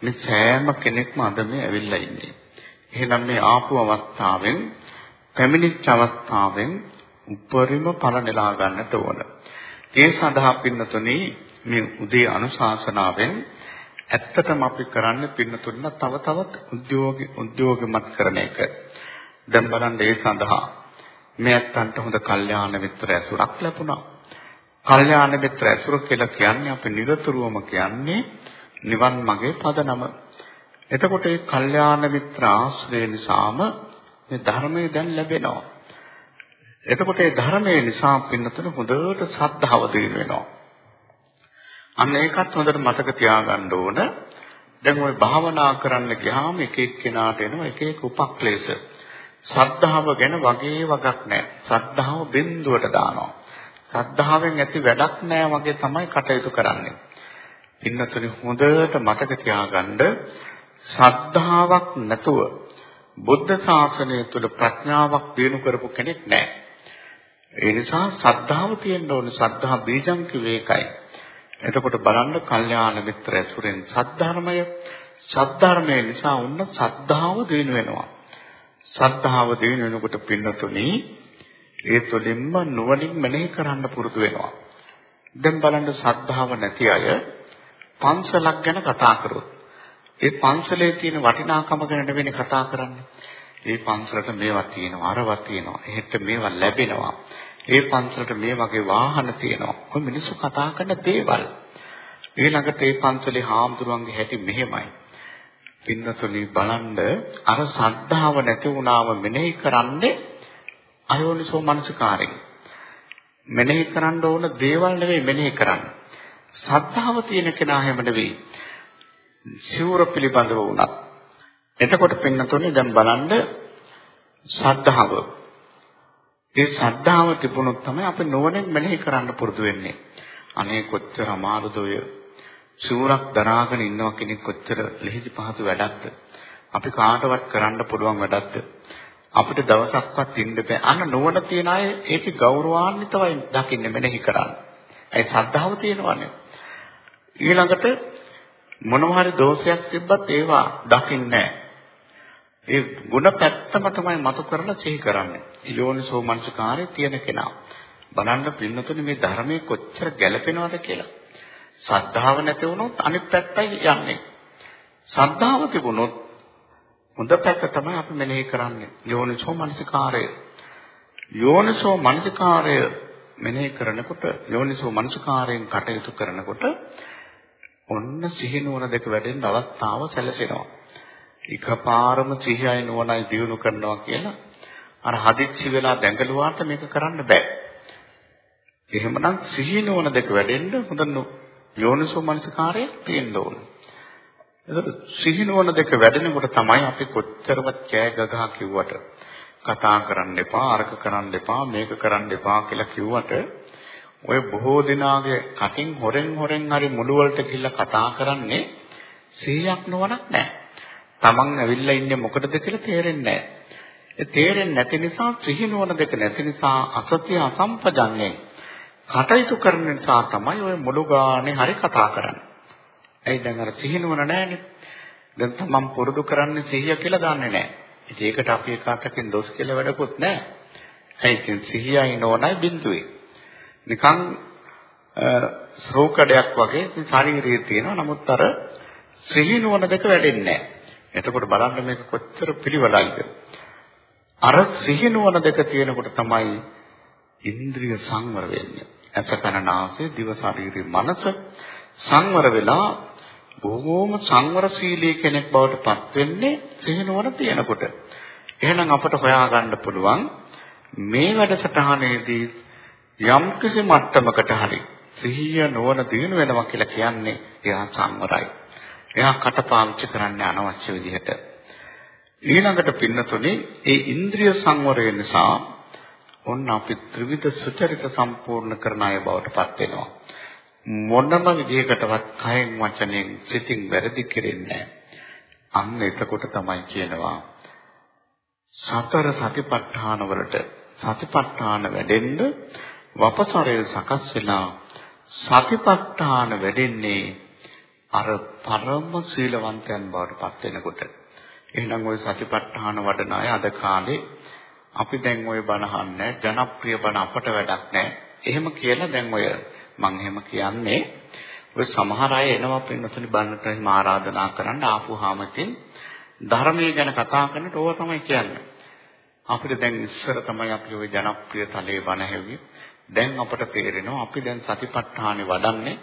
මේ සෑම කෙනෙක්ම අද මේ ඇවිල්ලා ඉන්නේ. එහෙනම් මේ ආපු අවස්ථාවෙන් පැමිණිච්ච අවස්ථාවෙන් උපරිම ඵල නෙලා ගන්නට ඕන. ඒ සඳහා පින්නතුනි මේ උදේ අනුශාසනාවෙන් ඇත්තටම අපි කරන්නේ පින්නතුන්න තව තවත් උද්‍යෝගි උද්‍යෝගමත් කරන එක. දැන් බලන්න ඒ සඳහා මේ ඇත්තන්ට හොඳ කල්යාණ මිත්‍ර ඇසුරක් ලැබුණා. කල්යාණ මිත්‍ර ඇසුර කියලා කියන්නේ අපි නිරතුරුවම කියන්නේ නිවන් මාගේ පදනම. එතකොට මේ කල්යාණ මිත්‍ර ආශ්‍රය නිසාම මේ ධර්මය දැන් ලැබෙනවා. එතකොට මේ ධර්මයේ නිසා පින්නතුන හොඳට සද්ධාව දින වෙනවා. අන්න ඒකත් හොඳට මතක තියාගන්න ඕන. දැන් ওই භාවනා කරන්න ගියාම එක එක්කෙනාට එනවා එක එක උපක්ලේශ. සද්ධාව ගැන වගේ වගක් නැහැ. සද්ධාව බිඳුවට දානවා. සද්ධාවෙන් ඇති වැඩක් නැහැ වගේ තමයි කටයුතු කරන්නේ. පින්නතුනි හොඳට මතක තියාගන්න සද්ධාාවක් නැතුව බුද්ධ ශාසනය තුළ ප්‍රඥාවක් දිනු කරපු කෙනෙක් නැහැ. ඒ නිසා සද්ධාව තියෙන්න ඕනේ. සද්ධා බීජං කිව්වේ ඒකයි. එතකොට බලන්න කල්යාණ මිත්‍ර ඇසුරෙන් සද්ධර්මය සද්ධර්මය නිසා උන්න සද්ධාව දිනු වෙනවා. සද්ධාව දිනු වෙනකොට පින්නතුනි ඒ තුළින්ම නුවණින් මෙනෙහි කරන්න පුරුදු වෙනවා. දැන් බලන්න සද්ධාව නැති අය පන්සලක් ගැන කතා කරොත් ඒ පන්සලේ තියෙන වටිනාකම ගැන නෙවෙයි කතා කරන්නේ. ඒ පන්සලට මේවා තියෙනවා අරවා තියෙනවා එහෙට මේවා ලැබෙනවා ඒ පන්සලට මේ වගේ වාහන තියෙනවා ඔය මිනිස්සු කතා කරන දේවල් ඊළඟට ඒ පන්සලේ හාමුදුරුවන්ගේ හැටි මෙහෙමයි පින්නතුනි බලන්න අර සද්ධාව නැති වුණාම මෙනෙහි කරන්නේ අයෝනිසෝ මනසිකාරයෙන් මෙනෙහි කරන්න ඕන දේවල් නෙවෙයි මෙනෙහි කරන්නේ. සද්ධාව තියෙන කෙනා හැම නෙවෙයි. සිවුර පිළිබඳව වුණත්. එතකොට පින්නතුනේ දැන් බලන්න සද්ධාව. ඒ සද්ධාව තිබුණොත් තමයි අපි නොවනෙන් මෙනෙහි කරන්න පුරුදු වෙන්නේ. අනේ කොච්චර අමාරුද ඔය සිවුරක් දරාගෙන ඉන්නවා කෙනෙක් කොච්චර ලෙහිදි පහසු වැඩක්ද? අපි කාටවත් කරන්න පුළුවන් වැඩක්ද? අපිට දවසක්වත් ඉන්න බෑ. අන්න නුවණ තියන අය ඒකේ ගෞරවාන්විතවයි දකින්නේ මෙනෙහි කරන්නේ. ඒ සද්ධාව තියෙනවනේ. ඊළඟට මොනවා හරි දෝෂයක් තිබ්බත් ඒවා දකින්නේ ඒ ಗುಣ පැත්තම තමයි මතු කරලා සිහි කරන්නේ. ඉලෝනිසෝ මනසකාරය තියෙන කෙනා. බලන්න පින්නතුනේ මේ ධර්මයේ කොච්චර ගැළපෙනවද කියලා. සද්ධාව නැති වුණොත් අනිත් පැත්තයි යන්නේ. සද්ධාව තිබුණොත් හොඳ පැත්ත තමයි අපි මෙනෙහි කරන්නේ. යෝනිසෝ මනසිකාරය. යෝනිසෝ මනසිකාරය මෙනෙහි කරනකොට යෝනිසෝ මනසිකාරයෙන් කටයුතු කරනකොට ඔන්න සිහිනුවන දෙක වැඩෙන්න අවස්ථාව සැලසෙනවා. එකපාරම සිහියයි නුවණයි දියුණු කරනවා කියලා අර හදිච්චි වෙලා දැඟලුවාට මේක කරන්න බෑ. එහෙමනම් සිහිනුවන දෙක වැඩෙන්න හොඳ යෝනිසෝ මනසිකාරය තියෙන්න ඕනේ. එතකොට සිහිනුවන දෙක වැඩෙනකොට තමයි අපි කොච්චරවත් කෑ ගගහා කිව්වට කතා කරන්න එපා අරක කරන්න එපා මේක කරන්න එපා කියලා කිව්වට ඔය බොහෝ දිනාගේ කටින් හොරෙන් හොරෙන් හරි මුළු වලට ගිහිල්ලා කතා කරන්නේ සිහියක් නොවනක් නැහැ. Taman ඇවිල්ලා ඉන්නේ මොකටද කියලා තේරෙන්නේ නැහැ. ඒ තේරෙන්නේ නැති නිසා සිහිනුවන දෙක නැති නිසා අසත්‍ය අසම්පජන්නේ කටයුතු කරන නිසා තමයි ඔය මුළු ගානේ හරි කතා කරන්නේ. ඇයි දැන් අර සිහිනුවන නැහැනේ. දැන් තමන් පුරුදු කරන්නේ සිහිය කියලා දන්නේ නැහැ. ඉතින් ඒකට අපි එකකකින් දොස් කියලා වැඩකුත් නැහැ. ඇයි ඉතින් සිහියයි නෝනයි බිඳුවේ. නිකන් ශ්‍රෝකඩයක් වගේ ඉතින් ශරීරයේ තියෙනවා. නමුත් අර සිහිනුවන දෙක වැඩෙන්නේ නැහැ. එතකොට බලන්න මේක කොච්චර පිළිවෙලයිද. අර සිහිනුවන දෙක තියෙනකොට තමයි ඉන්ද්‍රිය සංවර වෙන්නේ. ඇස කන නාසය දිව ශරීරය මනස සංවර වෙලා බොහෝම සංවරශීලී කෙනෙක් බවට පත් වෙන්නේ සිහිනුවන තියෙනකොට. එහෙනම් අපට හොයාගන්න පුළුවන් මේ වැඩසටහනේදී යම් කිසි මට්ටමකට හරි සිහිය නුවණ දිනු වෙනවා කියලා කියන්නේ එයා සංවරයි. එයා කටපාවිච්චි කරන්න අනවශ්‍ය විදිහට. ඊළඟට පින්නතුනේ ඒ ඉන්ද්‍රිය සංවරය නිසා ඔන්න අපි ත්‍රිවිධ සුචරිත සම්පූර්ණ කරන අය බවට පත් වෙනවා. මොනම විදිහකටවත් කයෙන් වචනෙන් සිතින් වැරදි කෙරෙන්නේ අන්න එතකොට තමයි කියනවා සතර සතිපට්ඨාන වලට සතිපට්ඨාන වැඩෙන්න වපසරය සකස් වෙලා සතිපට්ඨාන වැඩෙන්නේ අර පරම සීලවන්තයන් බවට පත් වෙනකොට එහෙනම් ওই සතිපට්ඨාන වඩන අය අද කාලේ අපි දැන් ওই බණ අහන්නේ ජනප්‍රිය බණ අපට වැඩක් නැහැ. එහෙම කියලා දැන් ඔය මම එහෙම කියන්නේ ඔය සමහර අය එනවා පින්නතුනි බන්නට එහෙම ආරාධනා කරන්න ආපුවාම ඉතින් ධර්මයේ ගැන කතා කරනට ඕවා තමයි කියන්නේ. අපිට දැන් ඉස්සර තමයි අපි ওই ජනප්‍රිය තලයේ බණ හැව්වේ. දැන් අපට තේරෙනවා අපි දැන් සතිපට්ඨානෙ වඩන්නේ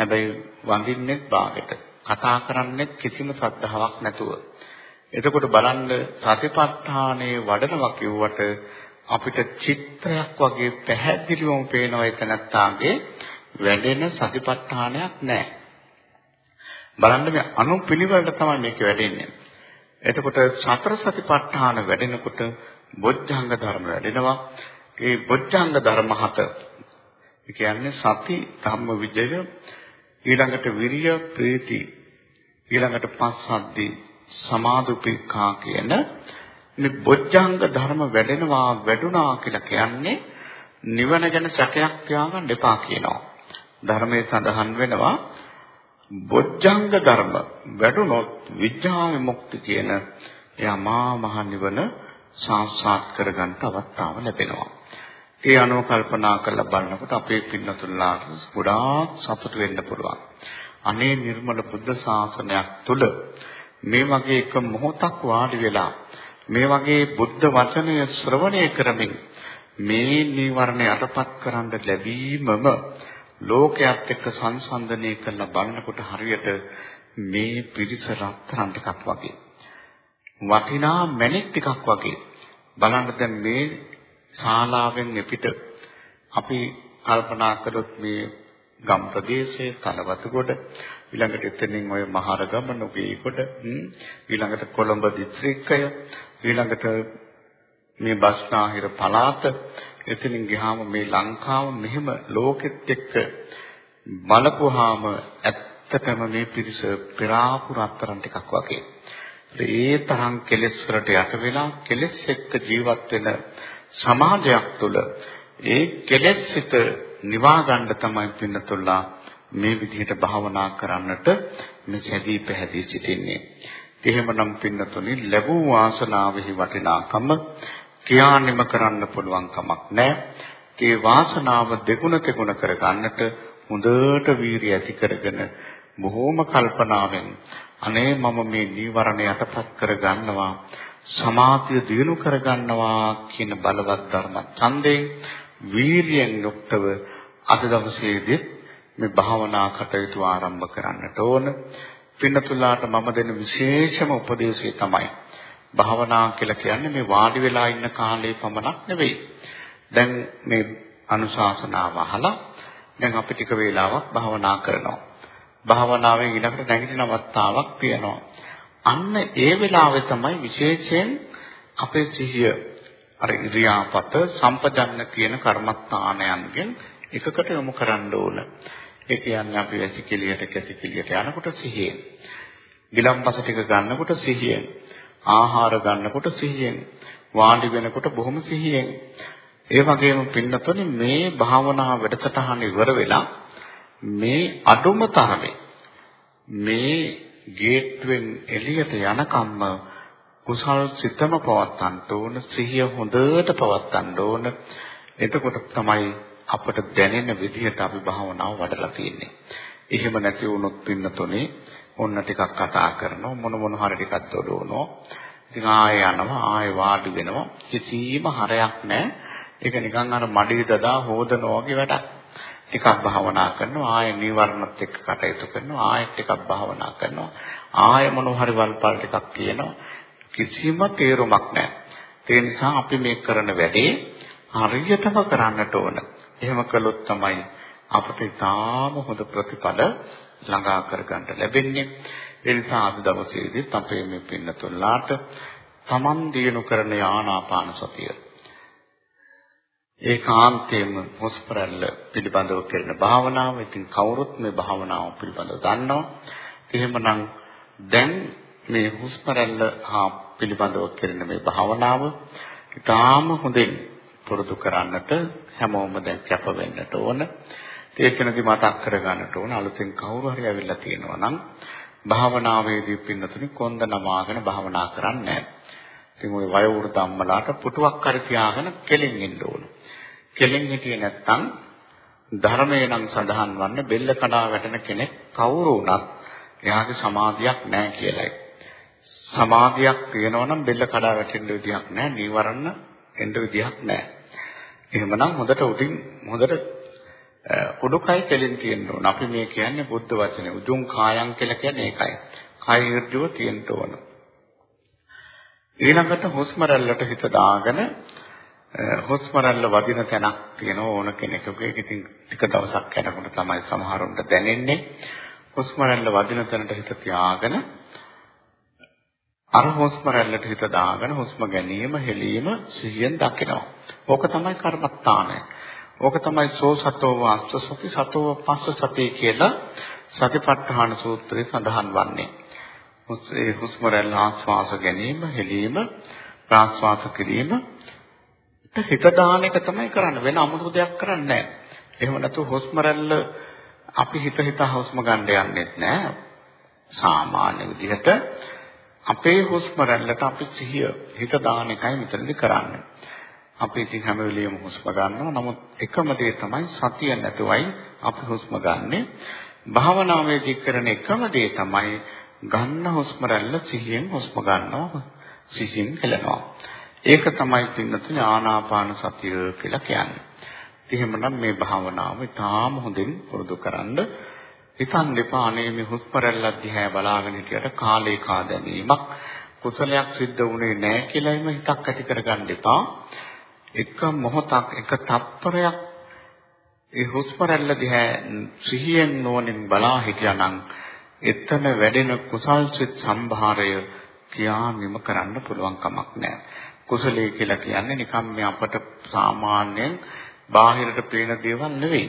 හැබැයි වඳින්නේ බාගෙට. කතා කරන්නේ කිසිම ශ්‍රද්ධාවක් නැතුව. එතකොට බලන්න සතිපට්ඨානයේ වඩනවා කිව්වට අපිට චිත්‍රයක් වගේ පැහැදිලිවම පේනවා එතනත්තාගේ වැඩෙන සතිපට්ඨානයක් නැහැ. බලන්න මේ අනුපිළිවෙලට තමයි මේක වැඩෙන්නේ. එතකොට සතර සතිපට්ඨාන වැඩෙනකොට බොද්ධංග ධර්ම වැඩෙනවා. ඒ බොද්ධංග ධර්ම හත කියන්නේ සති ධම්ම විජය ඊළඟට විරිය ප්‍රීති ඊළඟට පස්සද්ධි සමාදුපේක්ඛා කියන මේ බොජ්ජංග ධර්ම වැඩෙනවා වැඩුණා කියලා කියන්නේ නිවන ගැන සැකයක් තියාගන්න එපා කියනවා. ධර්මයේ සඳහන් වෙනවා බොජ්ජංග ධර්ම වැඩුණොත් විඥා විමුක්ති කියන යමා මහ නිවන සාක්ෂාත් කරගන්න අවස්ථාව ලැබෙනවා. ඒ අනුව කල්පනා කරලා බලනකොට අපේ පින්නතුල්ලාට ගොඩාක් සතුට වෙන්න පුළුවන්. අනේ නිර්මල බුද්ධ ශාසනයක් තුල මේ වගේ එක මොහොතක් වාඩි වෙලා මේ වගේ බුද්ධ වචනය ශ්‍රවණය කරමින් මේ නීවරණ යටපත් කරන්න ලැබීමම ලෝකයක් එක්ක සංසන්දනය කරලා බලනකොට හරියට මේ පිරිස රත්තරන් ටිකක් වගේ වටිනා මැණික් ටිකක් වගේ බලන්න දැන් මේ ශාලාවෙන් එපිට අපි කල්පනා කළොත් මේ ගම් ප්‍රදේශයේ කලවතුගොඩ ඊළඟට එතනින් ඔය මහරගම නුගේගොඩ ඊළඟට කොළඹ දිස්ත්‍රික්කය ඊළඟට මේ බස්නාහිර පළාත එතනින් ගියාම මේ ලංකාව මෙහෙම ලෝකෙත් එක්ක බලපුවාම ඇත්තටම මේ පිරිස පෙරාපු රත්තරන් ටිකක් වගේ. ඒ තරම් කෙලෙස් වලට යට වෙලා කෙලෙස් එක්ක ජීවත් වෙන සමාජයක් තුළ ඒ කෙලෙස් සිත නිවා ගන්න තමයි පින්නතුල්ලා මේ විදිහට භාවනා කරන්නට මේ සැදී පැහැදී සිටින්නේ. එහෙමනම් පින්නතුනි ලැබූ වාසනාවෙහි වටිනාකම කියානිම කරන්න පුළුවන් කමක් නැහැ. ඒ වාසනාව දෙගුණ තෙගුණ කරගන්නට හොඳට වීරිය ඇති කරගෙන බොහෝම කල්පනාවෙන් අනේ මම මේ නීවරණ යටපත් කරගන්නවා සමාධිය දිනු කරගන්නවා කියන බලවත් ධර්ම ඡන්දයෙන් වීරියෙන් යුක්තව අද දවසේදී මේ භාවනා කටයුතු ආරම්භ කරන්නට ඕන. පින්නතුලාට මම දෙන විශේෂම උපදේශය තමයි භාවනා කියලා කියන්නේ මේ වාඩි වෙලා ඉන්න කාලේ පමණක් නෙවෙයි. දැන් මේ අනුශාසනාව අහලා දැන් අපි ටික වේලාවක් භාවනා කරනවා. භාවනාවෙන් ඊළඟට නැගිටින අවස්ථාවක් තියෙනවා. අන්න ඒ වෙලාවේ තමයි විශේෂයෙන් අපේ සිහිය අර ඉරියාපත සම්පජන්න කියන කර්මස්ථානයන්ගෙන් එකකට යොමු කරන්න ඕන. ඒ කියන්නේ අපි වැසිකිළියට කැසිකිළියට යනකොට සිහියෙන්. ගිලම්පස ටික ගන්නකොට සිහියෙන්. ආහාර ගන්නකොට සිහියෙන්. වාඩි වෙනකොට බොහොම සිහියෙන්. ඒ වගේම පින්නතොනි මේ භාවනා වැඩසටහන ඉවර වෙලා මේ අඩුම තරමේ මේ ගේට්වෙන් එළියට යනකම්ම කුසල් සිතම පවත්තන්න ඕන සිහිය හොඳට පවත්තන්න ඕන එතකොට තමයි අපට දැනෙන විදිහට අපි භාවනාව වඩලා තියෙන්නේ. එහෙම නැති වුණොත් පින්නතොනේ ඔන්න ටිකක් කතා කරනවා මොන මොන හරි ටිකක් දොඩවනවා. ඉතින් ආයෙ යනවා ආයෙ වාඩි වෙනවා කිසිම හරයක් නැහැ. ඒක නිකන් අර මඩේ දදා හොදනවා වගේ වැඩක්. ටිකක් භාවනා කරනවා ආයෙ නිවර්ණත් එක්ක කටයුතු කරනවා ආයෙ ටිකක් භාවනා කරනවා ආයෙ මොන හරි වල්පල් ටිකක් කියනවා කිසිම තේරුමක් නැහැ. ඒ නිසා අපි මේ කරන වැඩේ හරියටම කරන්නට ඕන. එහෙම කළොත් තමයි අපිට ඊටාම හොඳ ප්‍රතිඵල ළඟා කරගන්න ලැබෙන්නේ. ඒ නිසා අද දවසේදී අපේ මේ පින්නතුල්ලාට තමන් දිනු කරන ආනාපාන සතිය ඒකාන්තයෙන්ම හුස්ම රැල්ල පිළිබඳව කරන භාවනාව. ඉතින් කවුරුත් මේ භාවනාව පිළිබඳව දන්නවා. එහෙමනම් දැන් මේ හුස්ම රැල්ල හා පිළිබඳව කරන මේ භාවනාව ඉතාම හොඳින් පුරුදු කරන්නට හැමෝම දැන් කැප වෙන්නට ඕන. ඒකනදි මතක් කරගන්නට ඕන අලුතෙන් කවුරු හරි ඇවිල්ලා තියෙනවා නම් භාවනාවේදී පින්නතුනි කොන්ද නමාගෙන භාවනා කරන්නේ නැහැ. ඉතින් ওই වයෝ වෘද්ධ අම්මලාට පුටුවක් හරි තියාගෙන කෙලින් ඉන්න ඕන. කෙලින් හිටියේ නැත්නම් ධර්මයේ නම් සඳහන් වන්නේ බෙල්ල කඩා වැටෙන කෙනෙක් කවුරු වුණත් එයාගේ සමාධියක් නැහැ කියලයි. සමාධියක් තියෙනවා නම් බෙල්ල කඩා වැටෙන්න විදියක් නැහැ. නීවරණ එන්න විදියක් නැහැ. එහෙමනම් හොඳට උඩින් හොඳට උඩුකය කෙලින් තියෙන්න ඕන. අපි මේ කියන්නේ බුද්ධ වචනේ. උජුං කායං කියලා කියන්නේ ඒකයි. කය ඍජුව තියෙන්න ඕන. ඊළඟට හුස්ම රැල්ලට හිත දාගෙන හුස්ම රැල්ල වදින තැනක් තියෙන ඕන කෙනෙකුගේ ඉතින් ටික දවසක් යනකොට තමයි සමහරුන්ට දැනෙන්නේ හුස්ම රැල්ල වදින තැනට හිත තියාගෙන අර හුස්ම රැල්ලට හිත දාගෙන හුස්ම ගැනීම හෙලීම සිහියෙන් දකිනවා. ඕක තමයි කර්මස්ථානය. ඕක තමයි සෝ සතෝ වාස්ස සති සතෝ පස්ස සති කියලා සතිපට්ඨාන සූත්‍රයේ සඳහන් වන්නේ. හුස්ම රැල්ල ආස්වාස ගැනීම හෙලීම ප්‍රාස්වාස කිරීම හිත දාන එක තමයි කරන්නේ වෙන අමුතු දෙයක් කරන්නේ නැහැ. එහෙම නැතු හුස්ම රැල්ල අපි හිත හිත හුස්ම ගන්න යන්නේත් නැහැ. සාමාන්‍ය විදිහට අපේ හුස්ම රැල්ලට අපි සිහිය හිත දාන එකයි මෙතනදී කරන්නේ. අපි ඉතින් හැම වෙලෙම හුස්ම ගන්නවා. නමුත් එකම දේ තමයි සතිය නැතුවයි අපි හුස්ම ගන්නෙ. භාවනාවේදී කරන එකම දේ තමයි ගන්න හුස්ම රැල්ල සිහියෙන් හුස්ම ගන්නවා. සිහියෙන් හෙලනවා. ඒක තමයි පින්නතුනේ ආනාපාන සතිය කියලා කියන්නේ. එහෙමනම් මේ භාවනාව ඉතාම හොඳින් පුරුදු කරන්න හිතන්න එපා අනේ මේ හුස්ම රැල්ල දිහා බලාගෙන හිටියට කාලේ කා දැමීමක් කුසලයක් සිද්ධ වුණේ නැහැ කියලා එම හිතක් ඇති කරගන්න එපා. එක මොහොතක් එක තප්පරයක් ඒ හුස්ම රැල්ල දිහා සිහියෙන් නොනින් බලා හිටියානම් එතන වැඩෙන කුසල් සිත් සම්භාරය කියා නිම කරන්න පුළුවන් කමක් නැහැ. කුසලයේ කියලා කියන්නේ නිකම් මේ අපට සාමාන්‍යයෙන් බාහිරට පේන දේවල් නෙවෙයි.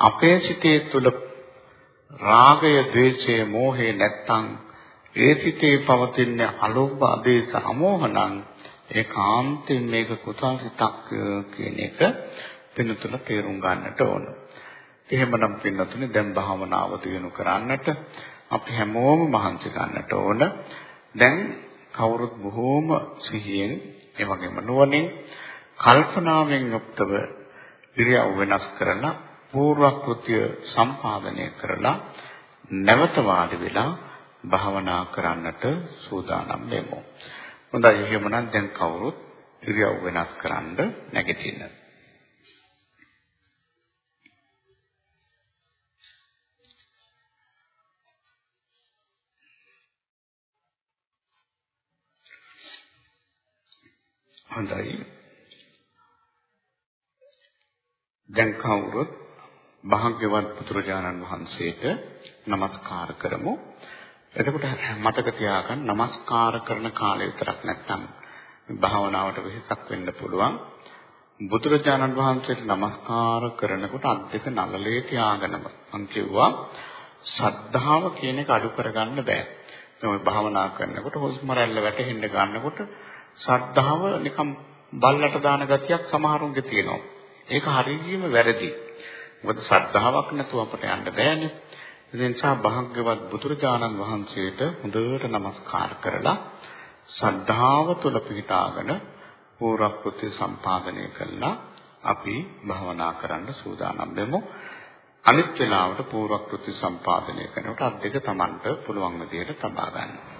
අපේ සිතේ තුල රාගය, ද්වේෂය, මෝහය නැත්තම් ඒ සිතේ පවතින අලෝභ, ආදේශ, අමෝහණං ඒකාන්තයෙන් මේක කුසල් සිතක් කියන එක පිනතුල තේරුම් ගන්නට ඕන. එහෙමනම් පින්නතුනේ දැන් භාවනාව දිනු කරන්නට අපි හැමෝම මහන්සි ගන්නට ඕන. දැන් කවුරුත් බොහෝම සිහියෙන් ඒ වගේම නුවණින් කල්පනාවෙන් යුක්තව ඉරියව් වෙනස් කරලා පූර්වක්‍ෘත්‍ය සම්පාදනය කරලා නැවත වාඩි වෙලා භාවනා කරන්නට සූදානම් වෙමු. හොඳයි එහෙමනම් දැන් කවුරුත් ඉරියව් වෙනස් කරන්න නැගිටින්න. හොඳයි. දැන් කවුරුත් භාග්‍යවත් පුත්‍රජානන් වහන්සේට নমස්කාර කරමු. එතකොට මතක තියාගන්න নমස්කාර කරන කාලය විතරක් නැත්නම් භාවනාවට වෙහසක් වෙන්න පුළුවන්. බුදුරජාණන් වහන්සේට নমස්කාර කරනකොට අත් දෙක නළලේ තියාගෙනම මං කිව්වා ශ්‍රද්ධාව කියන එක අඩු කරගන්න බෑ. දැන් ඔය භාවනා කරනකොට හොස්ම රැල්ල වැටෙන්න ගන්නකොට සද්ධාව නිකම් බල්ලට දාන ගතියක් සමහරුන්ගේ තියෙනවා. ඒක හරියම වැරදි. මොකද සද්ධාාවක් නැතුව අපට යන්න බෑනේ. ඒ නිසා භාග්‍යවත් බුදුරජාණන් වහන්සේට හොඳට নমස්කාර කරලා සද්ධාව තුළ පිහිටාගෙන පූර්වප්‍රති සම්පාදනය කළා අපි භවනා කරන්න සූදානම් වෙමු. අනිත් වෙලාවට පූර්වප්‍රති සම්පාදනය කරනකොට අත් දෙක Tamanට පුළුවන් විදිහට තබා ගන්න.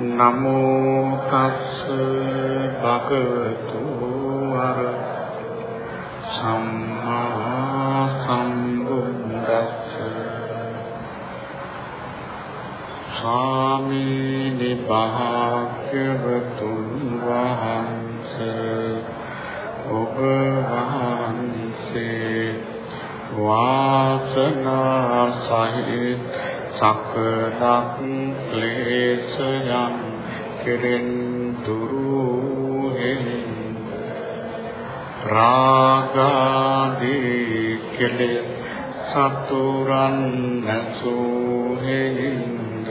නමෝ තස් භගවතු අරහතෝ සම්මා සම්බුද්දස්ස ස්වාමීනි භාග්‍යවතුන් වහන්සේ ඔබ වහන්සේ වාසනා සහිත සකලක් ක්ලේශයන් කෙරෙන් දුරු හෙමින් රාගාදී කෙලෙස් සතුරන් නැසූ හේින්ද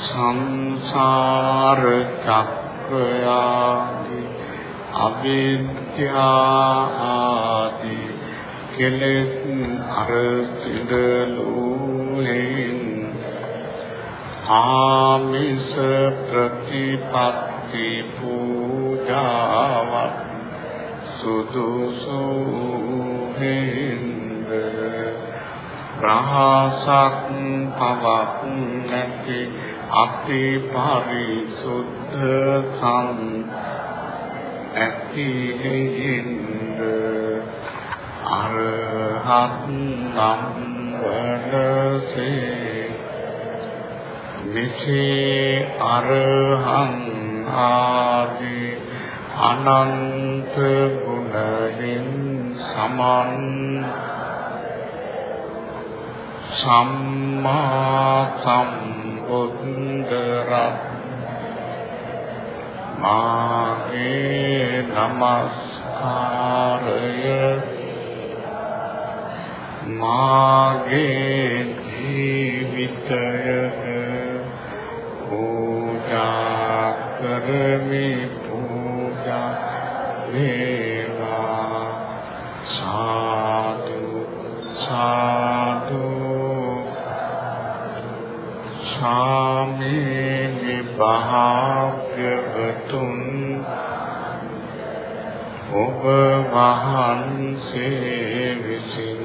සංසාර චක්‍රයාදී අවිද්‍යා ආදී කෙලෙස් අරසිදලූ හේින්ද ආමිස ප්‍රතිපත්ති පූජාවත් සුදුසු හින්ද රහසක් පවක් නැති අපේ පරිසුද්ධ සම් ඇති හින්ද අරහත් නම් වනසේ මෙසේ අරහං ආදී අනන්ත ගුණයෙන් සමන් සම්මා සම්බුද්ධරත් මාගේ නමස්කාරය මාගේ ජීවිතය පූජා කරමි වේවා. සාදු සාදු. සාමේ භාග්‍යවතුන් ඔබ වහන්සේ විසින්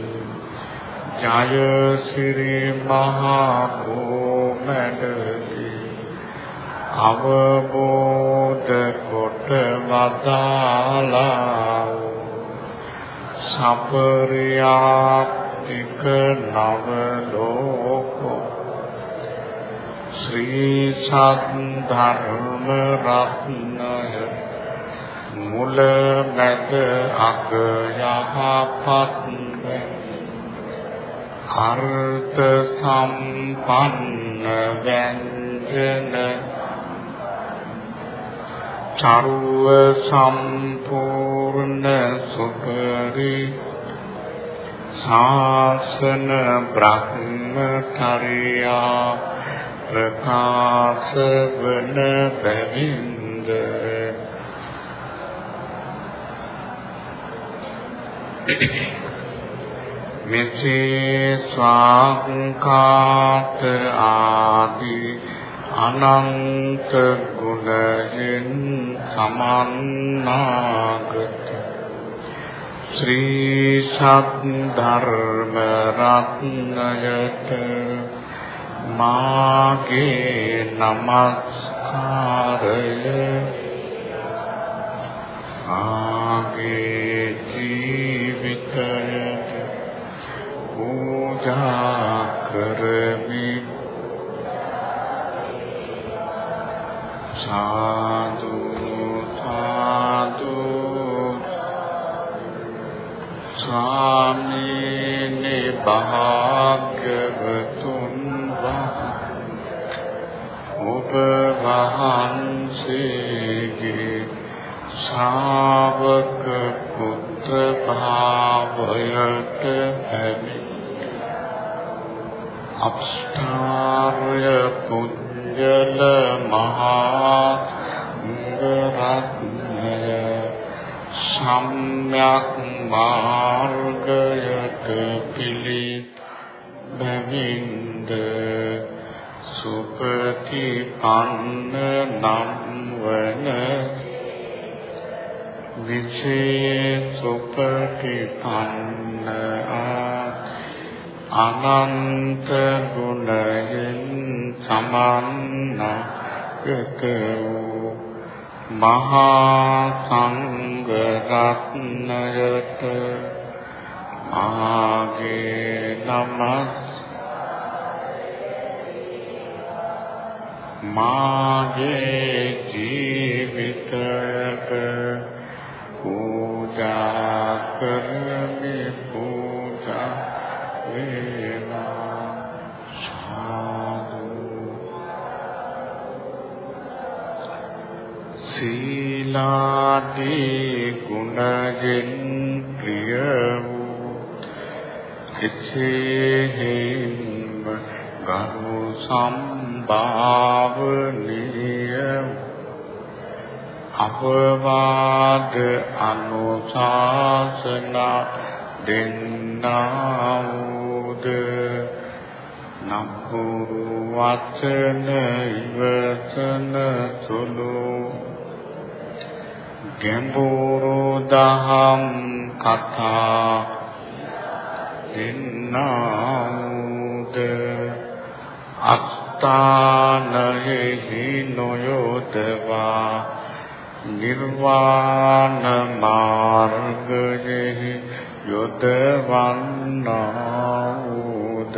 ජය සිරි මහා භූමැඩදී අවබෝධ කොට වදාලා සපරියාප්තික නව ලෝකෝ ශ්‍රී සද්ධර්ම රත්නය මුල මැද අග යහපත් අර්ථ සම්පන්න ව්‍යංජන චරුව සම්පූර්ණ සුපරි ශාසන බ්‍රහ්මචර්යා ප්‍රකාශ වන බැවින්ද? මෙසේ ස්වාංකාත ආදී අනන්ත ගුණයෙන් සමන්නාගත. ශ්‍රී සද්ධර්ම රත්නයට මාගේ නමස්කාරය. ආගේ ජීවිතයට පූජා කරමි. සාදු සාදු ස්වාමීනි භාග්‍යවතුන් ඔබ වහන්සේගේ ශාවක පුත්‍ර භාවයට පැමිණ අෂ්ටාර්ය පුඤ්ජල මහා රත්නය සම්්‍යක් මාර්ගයට පිළි බැවින්ද සුපටිපන්න නම් වන විචේ සුපටිපන්න අනන්ත ගුණයෙන් සමන්නාගත වූ මහා සංඝ රත්නයට ආගේ නමස් මාගේ ජීවිතයට පූජා කරමි පූජා වේවා සීලාදී ගුණයෙන් ප්‍රිය වූ කිසිහිම ගරු සම්භාවනීය අපවාද අනුශාසනා දෙන්නා වූද නපුරු වචන ඉවසන සුළු ගැඹුරු දහම් කතා දෙන්නා වූද අස්ථානයෙහි නොයොදවා නිර්වාණ මාර්ගයෙහි යොදවන්නා වූද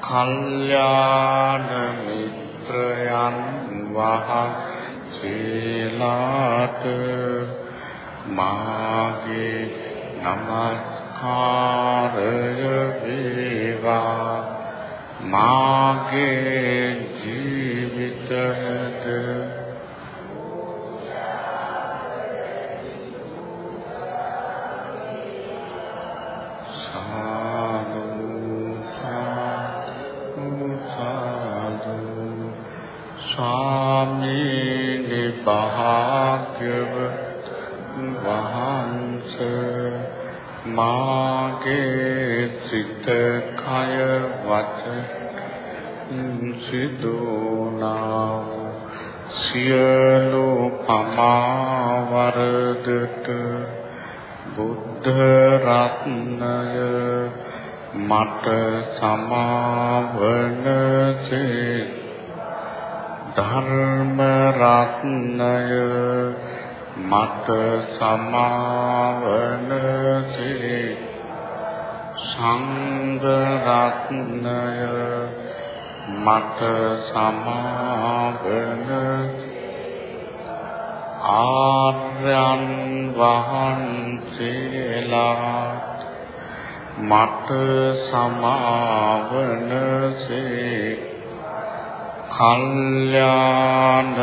කල්යාණ මිත්‍රයන් වහ සීලාත මාගේ නමස්කාරය වේවා. මාගේ ජීවිතයට ස්වාමීනි භාග්‍යව වහන්ස මාගේ සිත කය වච සිදුනා සියලු පමාවරදට බුද්ධ රත්නය මට සමාවනසේ ධර්ම රත්නය මට සමාවනසේ සංඝ රත්නය මට සමාවන ආර්යයන් වහන්සේලා මට සමාවනසේ කල්යාණ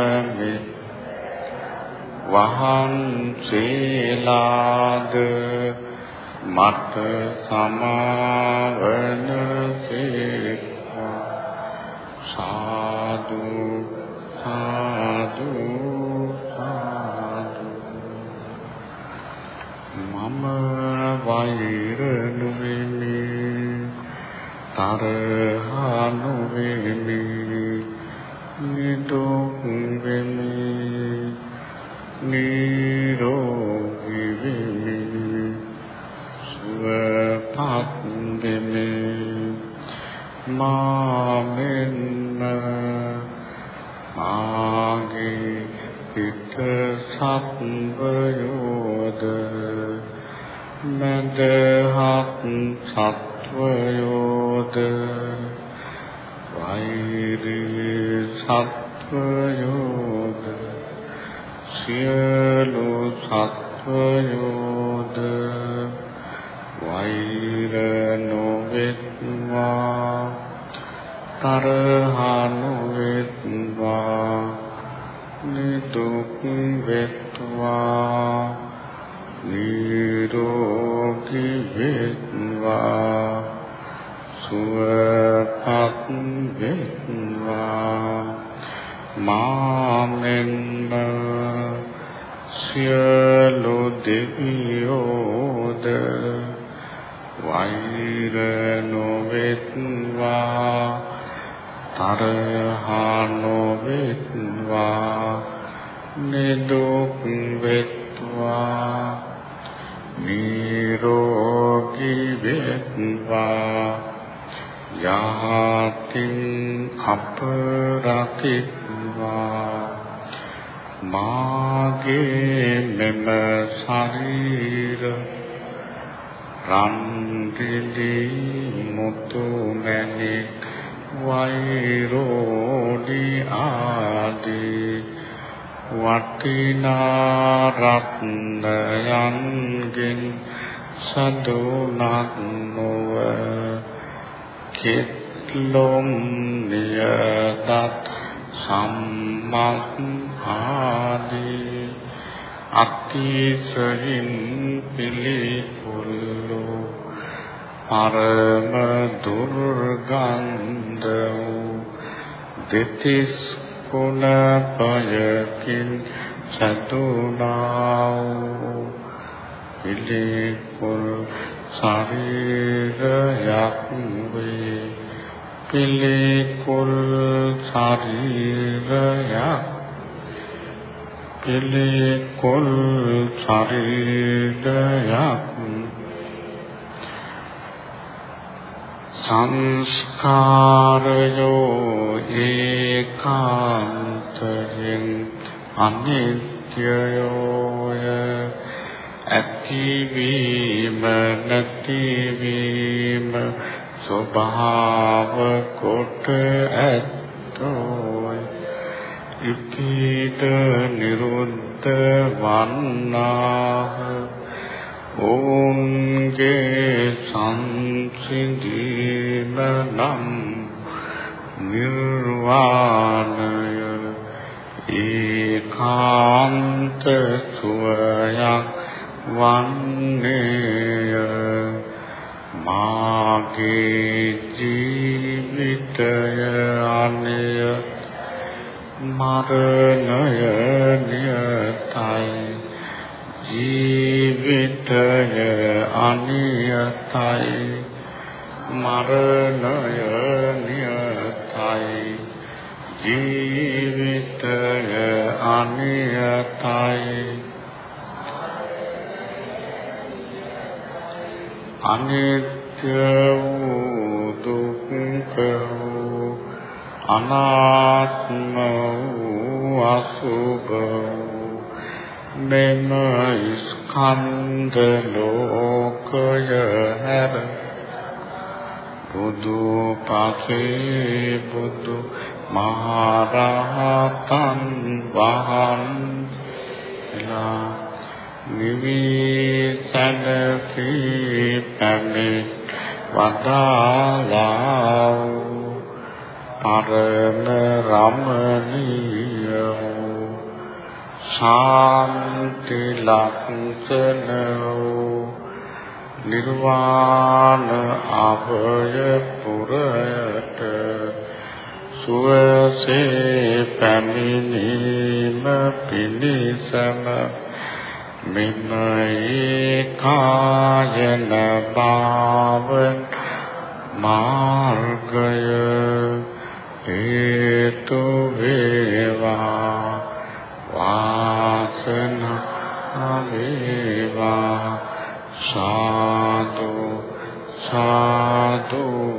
වහන්සේලාද මට සමාවනසේ සාදු සාදු සාදු. මම වෛර නුවෙමි. තරහ නුවෙමි නිදුක් වෙමි. නිරෝගී වෙමි. සුවපත් වෙමි. මාමෙන් මාගේ හිත සත්වයෝද මදහත් සත්වයෝද වෛරී සත්වයෝද සියලු සත්වයෝද වෛර නොවෙත්වා තරහනු වෙත්වා නිදුක් වෙත්වා නිරෝගී වෙත්වා සුවපත් වෙත්වා. මාමෙන්න සියලු දෙවියෝද වෛර නොවෙත්වා තරහා නොවෙත්වා නිදුක් වෙත්වා නිරෝගී වෙත්වා යහතින් අපරකිත්වා මාගේ මෙම ශරීර රන් දිලි මුතු මැණික් වෛරෝඩි ආදී වටිනා රත්නයන්ගෙන් සදුනක් නොව කෙත්ලොම් නියතත් සම්මත් ආදී අතිශයින් පිළිපුල්ලෝ පරම දුර්ගන්ධ වූ දෙතිස් කුණපයකින් සතුනා වූ පිළිකුල් ශරීරයක් වේ. පිළිකුල් ශරීරයක් පිළිකුල් ශරීරයක් සංස්කාරයෝ ඒකාන්තයෙන් අනිත්‍යයෝය. ඇතිවීම නැතිවීම ස්වභාව කොට ඇත්තෝය ඉපීත නිරුද්ධ වන්නාහ. ඔවුන්ගේ සංසිඳීම නම් නිර්වාණය ඒකාන්ත සුවයක් වන්නේය. මාගේ ජීවිතය අනය. මරණය නියතයි ජීවිතය අනියතයි. මරණය නියතයි ජීවිතය අනියතයි. අනිත්‍ය වූ අනාත්ම වූ අසුභ වූ මෙම ස්කන්ධ ලෝකය හැර බුදු පසේ බුදු මහරහතන් වහන්සේලා නිවිසනකී පැමි වදාලා පරම රමණීය ශාන්ති ලක්ෂණ නිර්වාණ අභය පුරයට සුවසේ පැමිණීම පිණිසම මෙමයි කායන භාවන් මාර්ගය හේතු වේවා වාසනා වේවා සාදු සාදු.